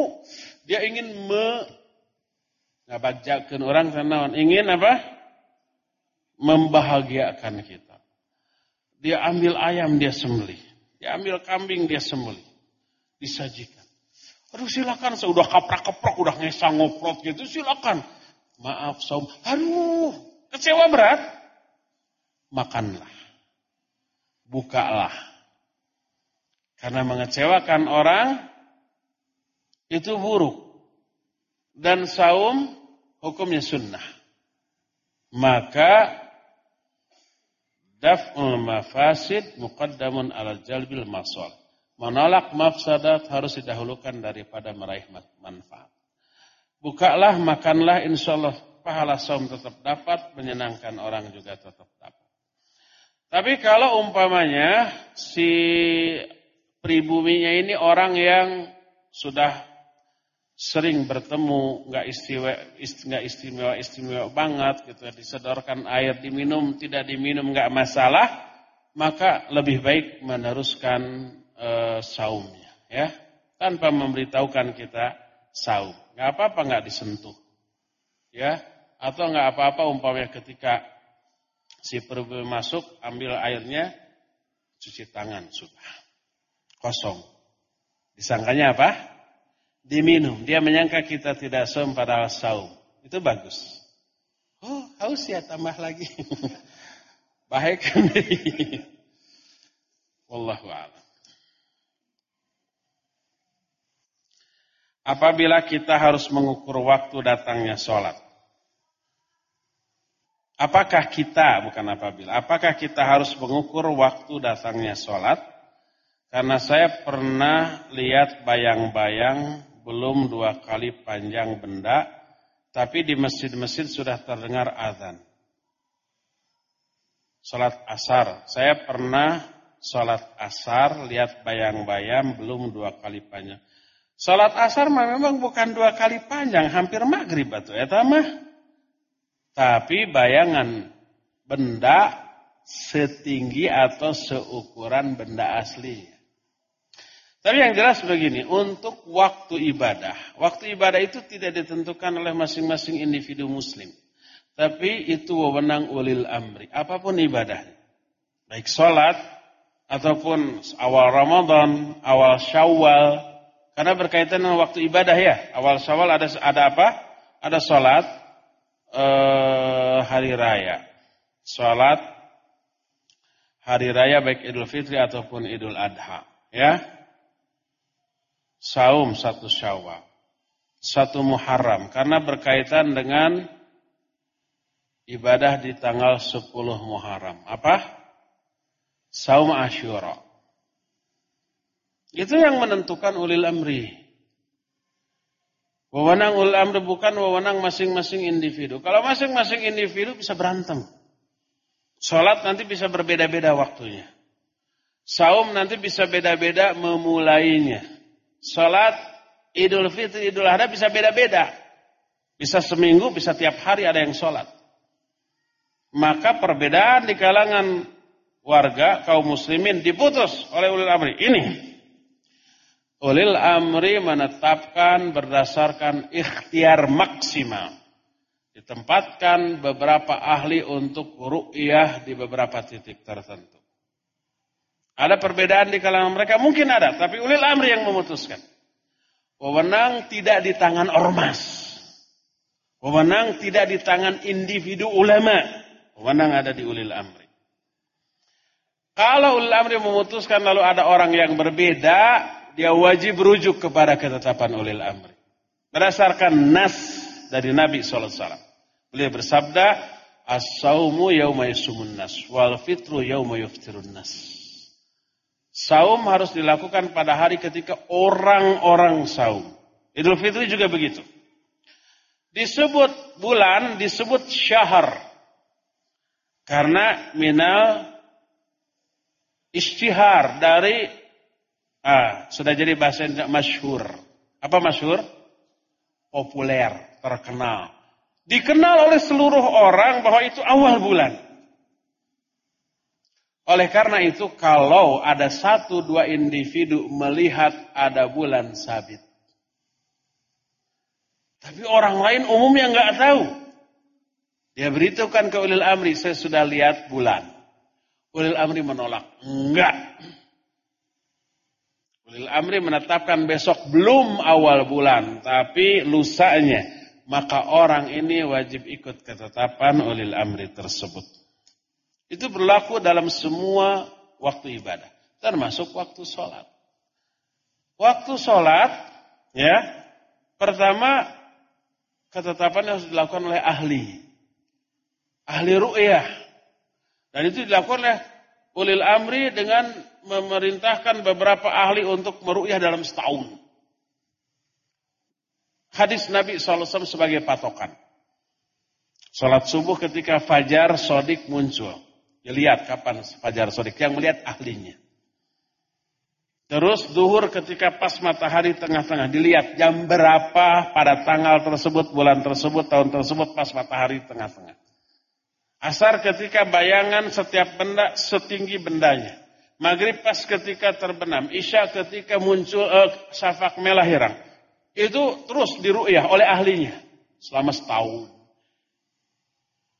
dia ingin me ngabajakeun orang sanaon, ingin apa? membahagiakan kita. Dia ambil ayam dia sembelih, dia ambil kambing dia sembelih, disajikan. Aduh silakan, sudah kaprak keprok, udah ngesang ngoprot gitu, silakan maaf saum. Aduh, kecewa berat. Makanlah. Bukalah. Karena mengecewakan orang itu buruk. Dan saum hukumnya sunnah. Maka daf'ul mafasid muqaddamun ala jalbil masol. Menolak mafsadat harus didahulukan daripada meraih manfaat. Bukalah, makanlah, insya Allah pahala saum tetap dapat, menyenangkan orang juga tetap dapat. Tapi kalau umpamanya si pribuminya ini orang yang sudah sering bertemu, nggak istimewa, nggak istimewa, istimewa banget gitu, disedorkan air diminum, tidak diminum nggak masalah, maka lebih baik meneruskan e, saumnya, ya, tanpa memberitahukan kita saum nggak apa-apa nggak disentuh, ya atau nggak apa-apa umpamanya ketika si perempuan masuk ambil airnya cuci tangan sudah kosong, disangkanya apa? Diminum. Dia menyangka kita tidak som pada saum. Itu bagus. Oh haus ya tambah lagi. *laughs* Baik. *laughs* Wallahu a'lam. apabila kita harus mengukur waktu datangnya sholat. Apakah kita, bukan apabila, apakah kita harus mengukur waktu datangnya sholat? Karena saya pernah lihat bayang-bayang belum dua kali panjang benda, tapi di masjid-masjid sudah terdengar azan. Sholat asar, saya pernah sholat asar lihat bayang-bayang belum dua kali panjang. Salat asar mah memang bukan dua kali panjang, hampir maghrib atau ya mah. Tapi bayangan benda setinggi atau seukuran benda asli. Tapi yang jelas begini, untuk waktu ibadah. Waktu ibadah itu tidak ditentukan oleh masing-masing individu muslim. Tapi itu wewenang ulil amri. Apapun ibadah, Baik sholat, ataupun awal Ramadan, awal syawal, karena berkaitan dengan waktu ibadah ya. Awal Syawal ada ada apa? Ada sholat eh, hari raya. sholat hari raya baik Idul Fitri ataupun Idul Adha, ya. Saum satu Syawal. Satu Muharram karena berkaitan dengan ibadah di tanggal 10 Muharram. Apa? Saum Asyura. Itu yang menentukan ulil amri. Wewenang ulil amri bukan wewenang masing-masing individu. Kalau masing-masing individu bisa berantem. Sholat nanti bisa berbeda-beda waktunya. Saum nanti bisa beda-beda memulainya. Sholat idul fitri, idul adha bisa beda-beda. Bisa seminggu, bisa tiap hari ada yang sholat. Maka perbedaan di kalangan warga kaum muslimin diputus oleh ulil amri. Ini Ulil amri menetapkan berdasarkan ikhtiar maksimal. Ditempatkan beberapa ahli untuk ru'yah di beberapa titik tertentu. Ada perbedaan di kalangan mereka? Mungkin ada, tapi ulil amri yang memutuskan. Wewenang tidak di tangan ormas. Wewenang tidak di tangan individu ulama. Wewenang ada di ulil amri. Kalau ulil amri memutuskan lalu ada orang yang berbeda, dia wajib rujuk kepada ketetapan ulil amri. Berdasarkan nas dari Nabi SAW. Beliau bersabda, As-saumu yawma yusumun nas, wal fitru yawma yuftirun nas. Saum harus dilakukan pada hari ketika orang-orang saum. Idul Fitri juga begitu. Disebut bulan, disebut syahr Karena minal istihar dari Ah, sudah jadi bahasa Indonesia masyhur. Apa masyhur? Populer, terkenal. Dikenal oleh seluruh orang bahwa itu awal bulan. Oleh karena itu kalau ada satu dua individu melihat ada bulan sabit. Tapi orang lain umumnya nggak tahu. Dia beritahukan ke ulil amri, saya sudah lihat bulan. Ulil amri menolak. Enggak. Ulil amri menetapkan besok belum awal bulan, tapi lusanya. Maka orang ini wajib ikut ketetapan ulil amri tersebut. Itu berlaku dalam semua waktu ibadah. Termasuk waktu sholat. Waktu sholat, ya, pertama ketetapan yang harus dilakukan oleh ahli. Ahli ru'yah. Dan itu dilakukan oleh ulil amri dengan memerintahkan beberapa ahli untuk meru'yah dalam setahun. Hadis Nabi SAW sebagai patokan. Salat subuh ketika fajar sodik muncul. Dilihat kapan fajar sodik. Yang melihat ahlinya. Terus duhur ketika pas matahari tengah-tengah. Dilihat jam berapa pada tanggal tersebut, bulan tersebut, tahun tersebut pas matahari tengah-tengah. Asar ketika bayangan setiap benda setinggi bendanya. Maghrib pas ketika terbenam, Isya ketika muncul eh, safak melahirang, Itu terus diruiah oleh ahlinya selama setahun.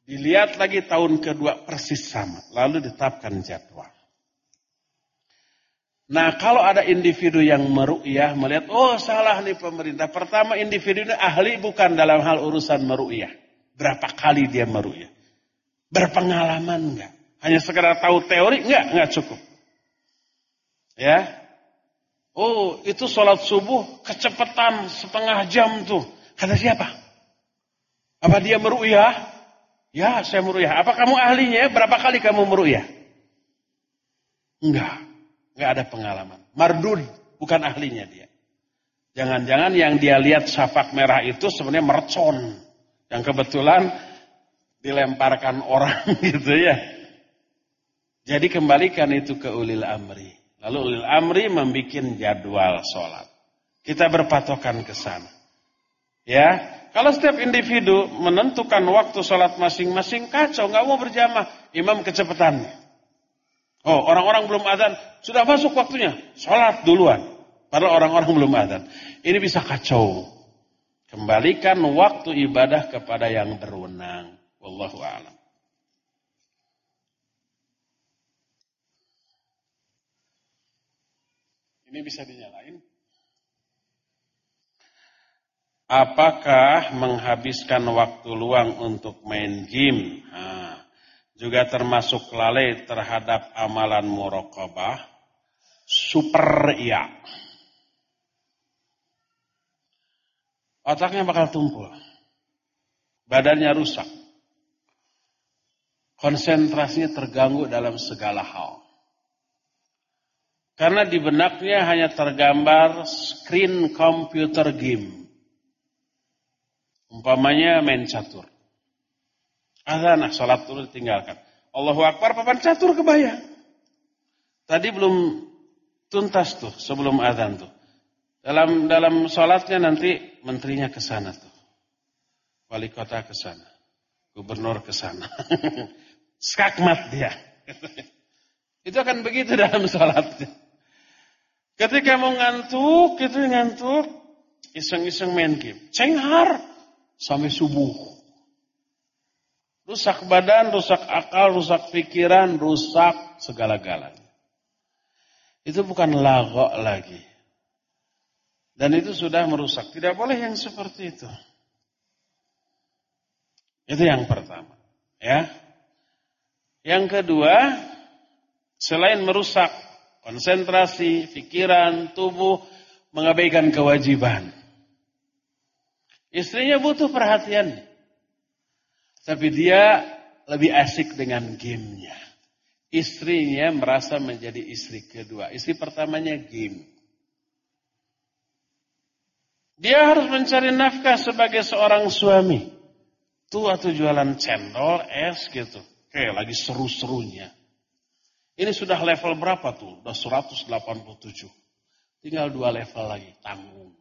Dilihat lagi tahun kedua persis sama, lalu ditetapkan jadwal. Nah kalau ada individu yang meruiah melihat, oh salah nih pemerintah. Pertama individu ini ahli bukan dalam hal urusan meruiah. Berapa kali dia meruiah? Berpengalaman enggak? Hanya sekedar tahu teori enggak? Enggak cukup. Ya. Oh, itu sholat subuh kecepatan setengah jam tuh. Kata siapa? Apa dia meruyah? Ya, saya meruyah. Apa kamu ahlinya? Berapa kali kamu meruyah? Enggak. Enggak ada pengalaman. Mardun, bukan ahlinya dia. Jangan-jangan yang dia lihat syafak merah itu sebenarnya mercon. Yang kebetulan dilemparkan orang *laughs* gitu ya. Jadi kembalikan itu ke ulil amri. Lalu ulil amri membuat jadwal sholat. Kita berpatokan ke sana. Ya, kalau setiap individu menentukan waktu sholat masing-masing kacau, nggak mau berjamaah, imam kecepatan. Oh, orang-orang belum adzan, sudah masuk waktunya, sholat duluan. Padahal orang-orang belum adzan. Ini bisa kacau. Kembalikan waktu ibadah kepada yang berwenang. Wallahu a'lam. Ini bisa dinyalain. Apakah menghabiskan waktu luang untuk main gym nah, juga termasuk lalai terhadap amalan murokobah? Super iya. Otaknya bakal tumpul. Badannya rusak konsentrasinya terganggu dalam segala hal. Karena di benaknya hanya tergambar screen computer game. Umpamanya main catur. Azanah, sholat dulu ditinggalkan. Allahu Akbar, papan catur kebayang. Tadi belum tuntas tuh sebelum azan tuh. Dalam dalam sholatnya nanti menterinya ke sana tuh. Wali kota ke sana. Gubernur ke sana. *laughs* Skakmat dia. *laughs* Itu akan begitu dalam sholatnya. Ketika mau ngantuk, itu ngantuk, iseng-iseng main game. Cenghar sampai subuh. Rusak badan, rusak akal, rusak pikiran, rusak segala-galanya. Itu bukan lagok lagi. Dan itu sudah merusak. Tidak boleh yang seperti itu. Itu yang pertama. Ya. Yang kedua, selain merusak konsentrasi, pikiran, tubuh, mengabaikan kewajiban. Istrinya butuh perhatian. Tapi dia lebih asik dengan gamenya. Istrinya merasa menjadi istri kedua. Istri pertamanya game. Dia harus mencari nafkah sebagai seorang suami. Tuh atau jualan cendol, es gitu. Kayak lagi seru-serunya. Ini sudah level berapa tuh? Sudah 187. Tinggal dua level lagi, tanggung.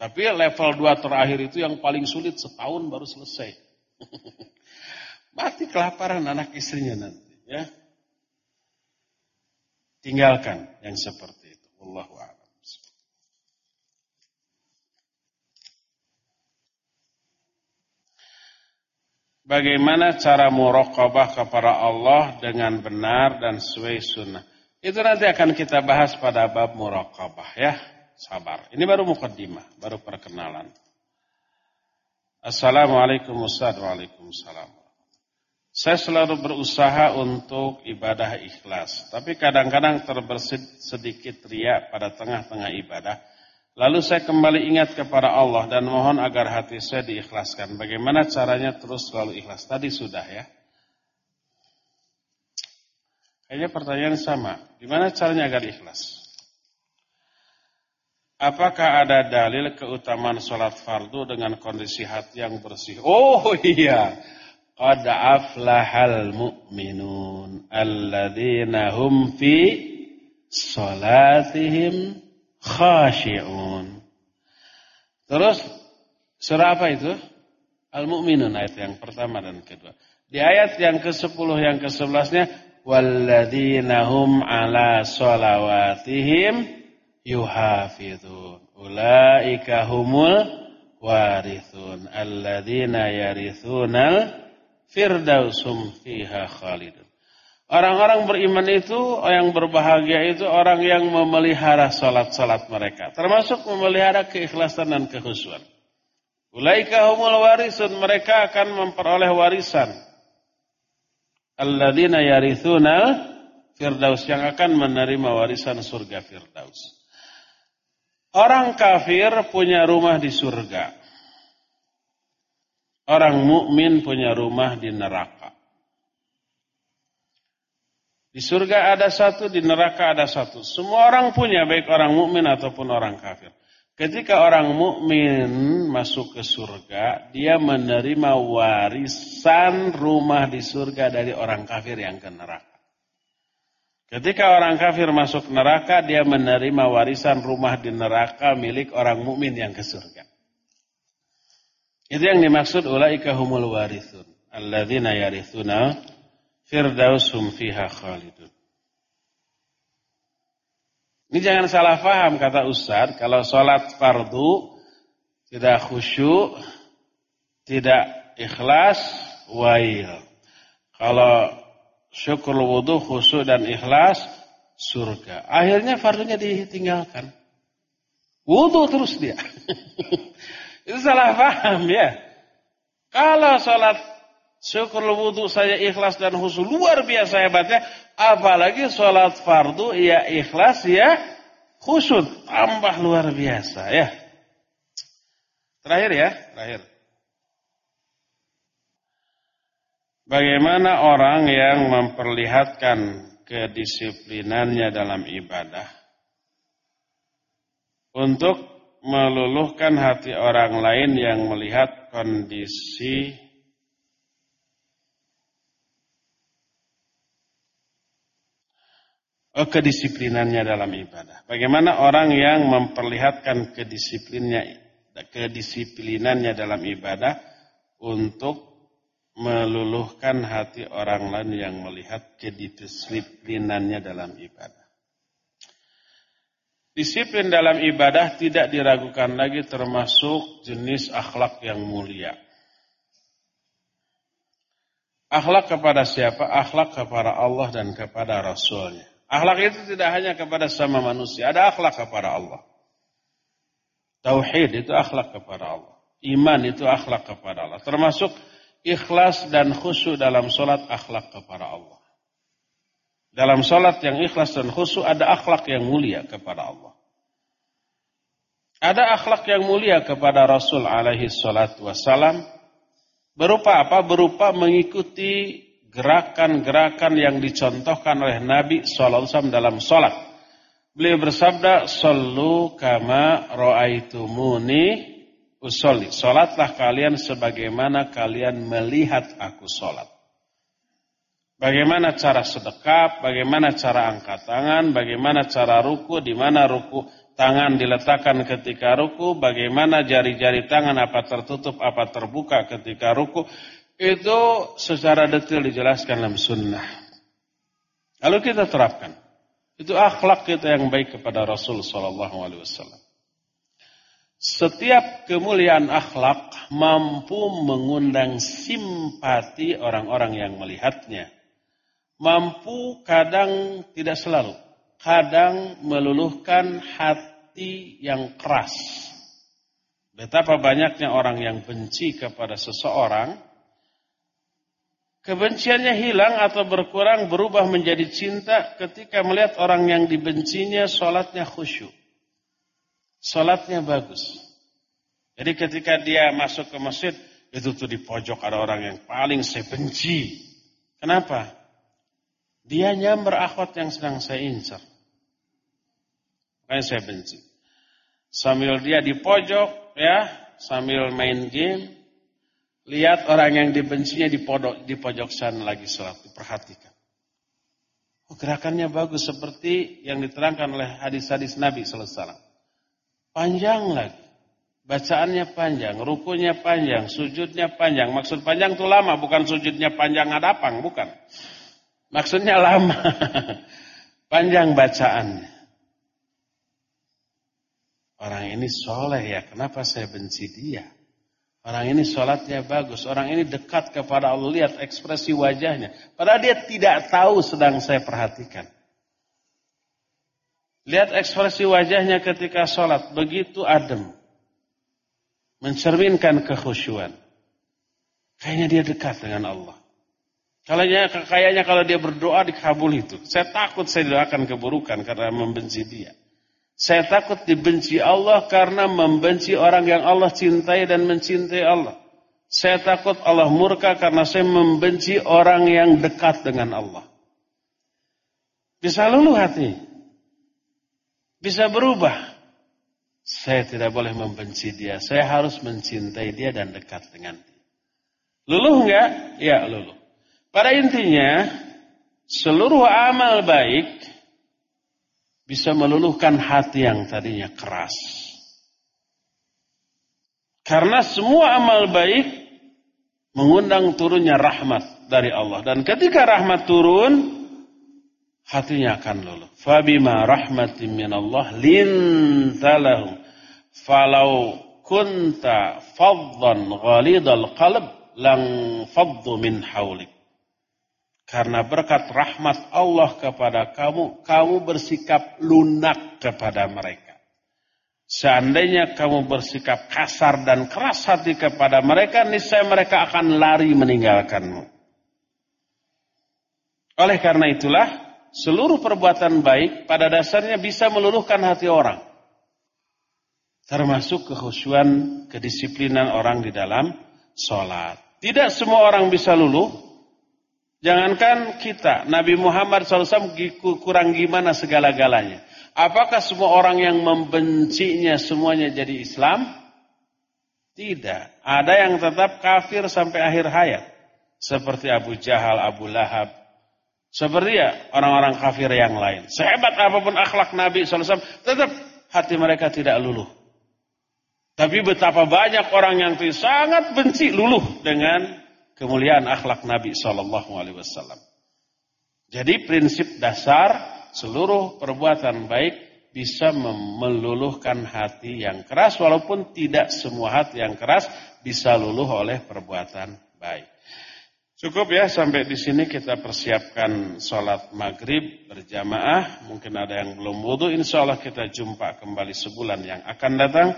Tapi level dua terakhir itu yang paling sulit setahun baru selesai. *laughs* Mati kelaparan anak istrinya nanti ya. Tinggalkan yang seperti itu. Wallahu a'lam. Bagaimana cara muraqabah kepada Allah dengan benar dan sesuai sunnah. Itu nanti akan kita bahas pada bab muraqabah ya. Sabar. Ini baru mukaddimah, baru perkenalan. Assalamualaikum warahmatullahi wabarakatuh. Saya selalu berusaha untuk ibadah ikhlas, tapi kadang-kadang terbersit sedikit riak pada tengah-tengah ibadah Lalu saya kembali ingat kepada Allah dan mohon agar hati saya diikhlaskan. Bagaimana caranya terus selalu ikhlas? Tadi sudah ya. Kayaknya pertanyaan sama. Gimana caranya agar ikhlas? Apakah ada dalil keutamaan sholat fardu dengan kondisi hati yang bersih? Oh iya. Qad aflahal mu'minun. alladhinahum fi sholatihim khasyi'un. Terus surah apa itu? Al-Mu'minun ayat yang pertama dan kedua. Di ayat yang ke-10 yang ke-11-nya walladzina hum 'ala salawatihim yuhafizun. Ulaika humul warithun alladzina yarithunal firdausum fiha khalidun. Orang-orang beriman itu, yang berbahagia itu orang yang memelihara salat-salat mereka, termasuk memelihara keikhlasan dan kehusuan. Ulaika humul warisun, mereka akan memperoleh warisan. Alladzina yarithuna firdaus yang akan menerima warisan surga firdaus. Orang kafir punya rumah di surga. Orang mukmin punya rumah di neraka. Di surga ada satu, di neraka ada satu. Semua orang punya, baik orang mukmin ataupun orang kafir. Ketika orang mukmin masuk ke surga, dia menerima warisan rumah di surga dari orang kafir yang ke neraka. Ketika orang kafir masuk neraka, dia menerima warisan rumah di neraka milik orang mukmin yang ke surga. Itu yang dimaksud ulaika humul warisun. alladzina yarithuna Firdausum fiha khalidun. Ini jangan salah paham kata Ustaz, kalau sholat fardu tidak khusyuk, tidak ikhlas, wail. Kalau syukur wudhu, khusyuk dan ikhlas, surga. Akhirnya fardunya ditinggalkan. Wudhu terus dia. *laughs* Itu salah paham ya. Kalau sholat Syukur wudhu saya ikhlas dan khusus luar biasa hebatnya. Apalagi sholat fardu ya ikhlas ya khusus tambah luar biasa ya. Terakhir ya, terakhir. Bagaimana orang yang memperlihatkan kedisiplinannya dalam ibadah untuk meluluhkan hati orang lain yang melihat kondisi kedisiplinannya dalam ibadah. Bagaimana orang yang memperlihatkan kedisiplinnya kedisiplinannya dalam ibadah untuk meluluhkan hati orang lain yang melihat kedisiplinannya dalam ibadah. Disiplin dalam ibadah tidak diragukan lagi termasuk jenis akhlak yang mulia. Akhlak kepada siapa? Akhlak kepada Allah dan kepada Rasulnya. Akhlak itu tidak hanya kepada sama manusia, ada akhlak kepada Allah. Tauhid itu akhlak kepada Allah. Iman itu akhlak kepada Allah. Termasuk ikhlas dan khusyuk dalam sholat akhlak kepada Allah. Dalam sholat yang ikhlas dan khusyuk ada akhlak yang mulia kepada Allah. Ada akhlak yang mulia kepada Rasul alaihi salatu wassalam. Berupa apa? Berupa mengikuti gerakan-gerakan yang dicontohkan oleh Nabi Alaihi Wasallam dalam sholat. Beliau bersabda, Sallu kama ro'aitumuni usolli. Sholatlah kalian sebagaimana kalian melihat aku sholat. Bagaimana cara sedekap, bagaimana cara angkat tangan, bagaimana cara ruku, di mana ruku tangan diletakkan ketika ruku, bagaimana jari-jari tangan apa tertutup, apa terbuka ketika ruku. Itu secara detail dijelaskan dalam sunnah. Lalu kita terapkan. Itu akhlak kita yang baik kepada Rasul Sallallahu Alaihi Wasallam. Setiap kemuliaan akhlak mampu mengundang simpati orang-orang yang melihatnya. Mampu kadang tidak selalu, kadang meluluhkan hati yang keras. Betapa banyaknya orang yang benci kepada seseorang Kebenciannya hilang atau berkurang berubah menjadi cinta ketika melihat orang yang dibencinya sholatnya khusyuk. Sholatnya bagus. Jadi ketika dia masuk ke masjid, itu tuh di pojok ada orang yang paling saya benci. Kenapa? Dia nyamber akhwat yang sedang saya incer. Makanya saya benci. Sambil dia di pojok ya, sambil main game, Lihat orang yang dibencinya di pojok, di pojok sana lagi sholat, diperhatikan. Oh, gerakannya bagus seperti yang diterangkan oleh hadis-hadis Nabi selesai. Panjang lagi, bacaannya panjang, rukunya panjang, sujudnya panjang. Maksud panjang itu lama, bukan sujudnya panjang adapang, bukan. Maksudnya lama, *laughs* panjang bacaannya. Orang ini soleh ya, kenapa saya benci dia? Orang ini sholatnya bagus. Orang ini dekat kepada Allah. Lihat ekspresi wajahnya. Padahal dia tidak tahu sedang saya perhatikan. Lihat ekspresi wajahnya ketika sholat. Begitu adem. Mencerminkan kekhusyuan. Kayaknya dia dekat dengan Allah. Kayaknya, kayaknya kalau dia berdoa dikabul itu. Saya takut saya doakan keburukan karena membenci dia. Saya takut dibenci Allah karena membenci orang yang Allah cintai dan mencintai Allah. Saya takut Allah murka karena saya membenci orang yang dekat dengan Allah. Bisa luluh hati. Bisa berubah. Saya tidak boleh membenci dia. Saya harus mencintai dia dan dekat dengan dia. Luluh enggak? Ya, luluh. Pada intinya, seluruh amal baik bisa meluluhkan hati yang tadinya keras. Karena semua amal baik mengundang turunnya rahmat dari Allah dan ketika rahmat turun hatinya akan luluh. Fabima rahmatin Allah lintalahu. falau kunta faddan ghalidal qalb lang faddu min hawlik. Karena berkat rahmat Allah kepada kamu, kamu bersikap lunak kepada mereka. Seandainya kamu bersikap kasar dan keras hati kepada mereka, niscaya mereka akan lari meninggalkanmu. Oleh karena itulah, seluruh perbuatan baik pada dasarnya bisa meluluhkan hati orang. Termasuk kehusuan, kedisiplinan orang di dalam sholat. Tidak semua orang bisa luluh, Jangankan kita, Nabi Muhammad SAW kurang gimana segala-galanya. Apakah semua orang yang membencinya semuanya jadi Islam? Tidak. Ada yang tetap kafir sampai akhir hayat. Seperti Abu Jahal, Abu Lahab. Seperti ya orang-orang kafir yang lain. Sehebat apapun akhlak Nabi SAW, tetap hati mereka tidak luluh. Tapi betapa banyak orang yang sangat benci luluh dengan kemuliaan akhlak Nabi Shallallahu Alaihi Wasallam. Jadi prinsip dasar seluruh perbuatan baik bisa meluluhkan hati yang keras walaupun tidak semua hati yang keras bisa luluh oleh perbuatan baik. Cukup ya sampai di sini kita persiapkan sholat maghrib berjamaah. Mungkin ada yang belum wudhu. Insya Allah kita jumpa kembali sebulan yang akan datang.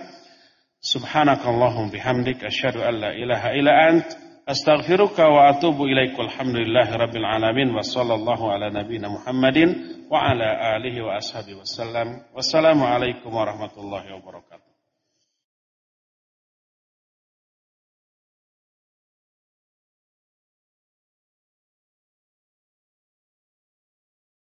Subhanakallahum bihamdik asyhadu an la ilaha illa ant Astaghfiruka wa atubu ilaik. Alhamdulillahirabbil alamin wa sallallahu ala nabiyyina Muhammadin wa ala alihi wa ashabihi wasallam. Wassalamualaikum warahmatullahi wabarakatuh.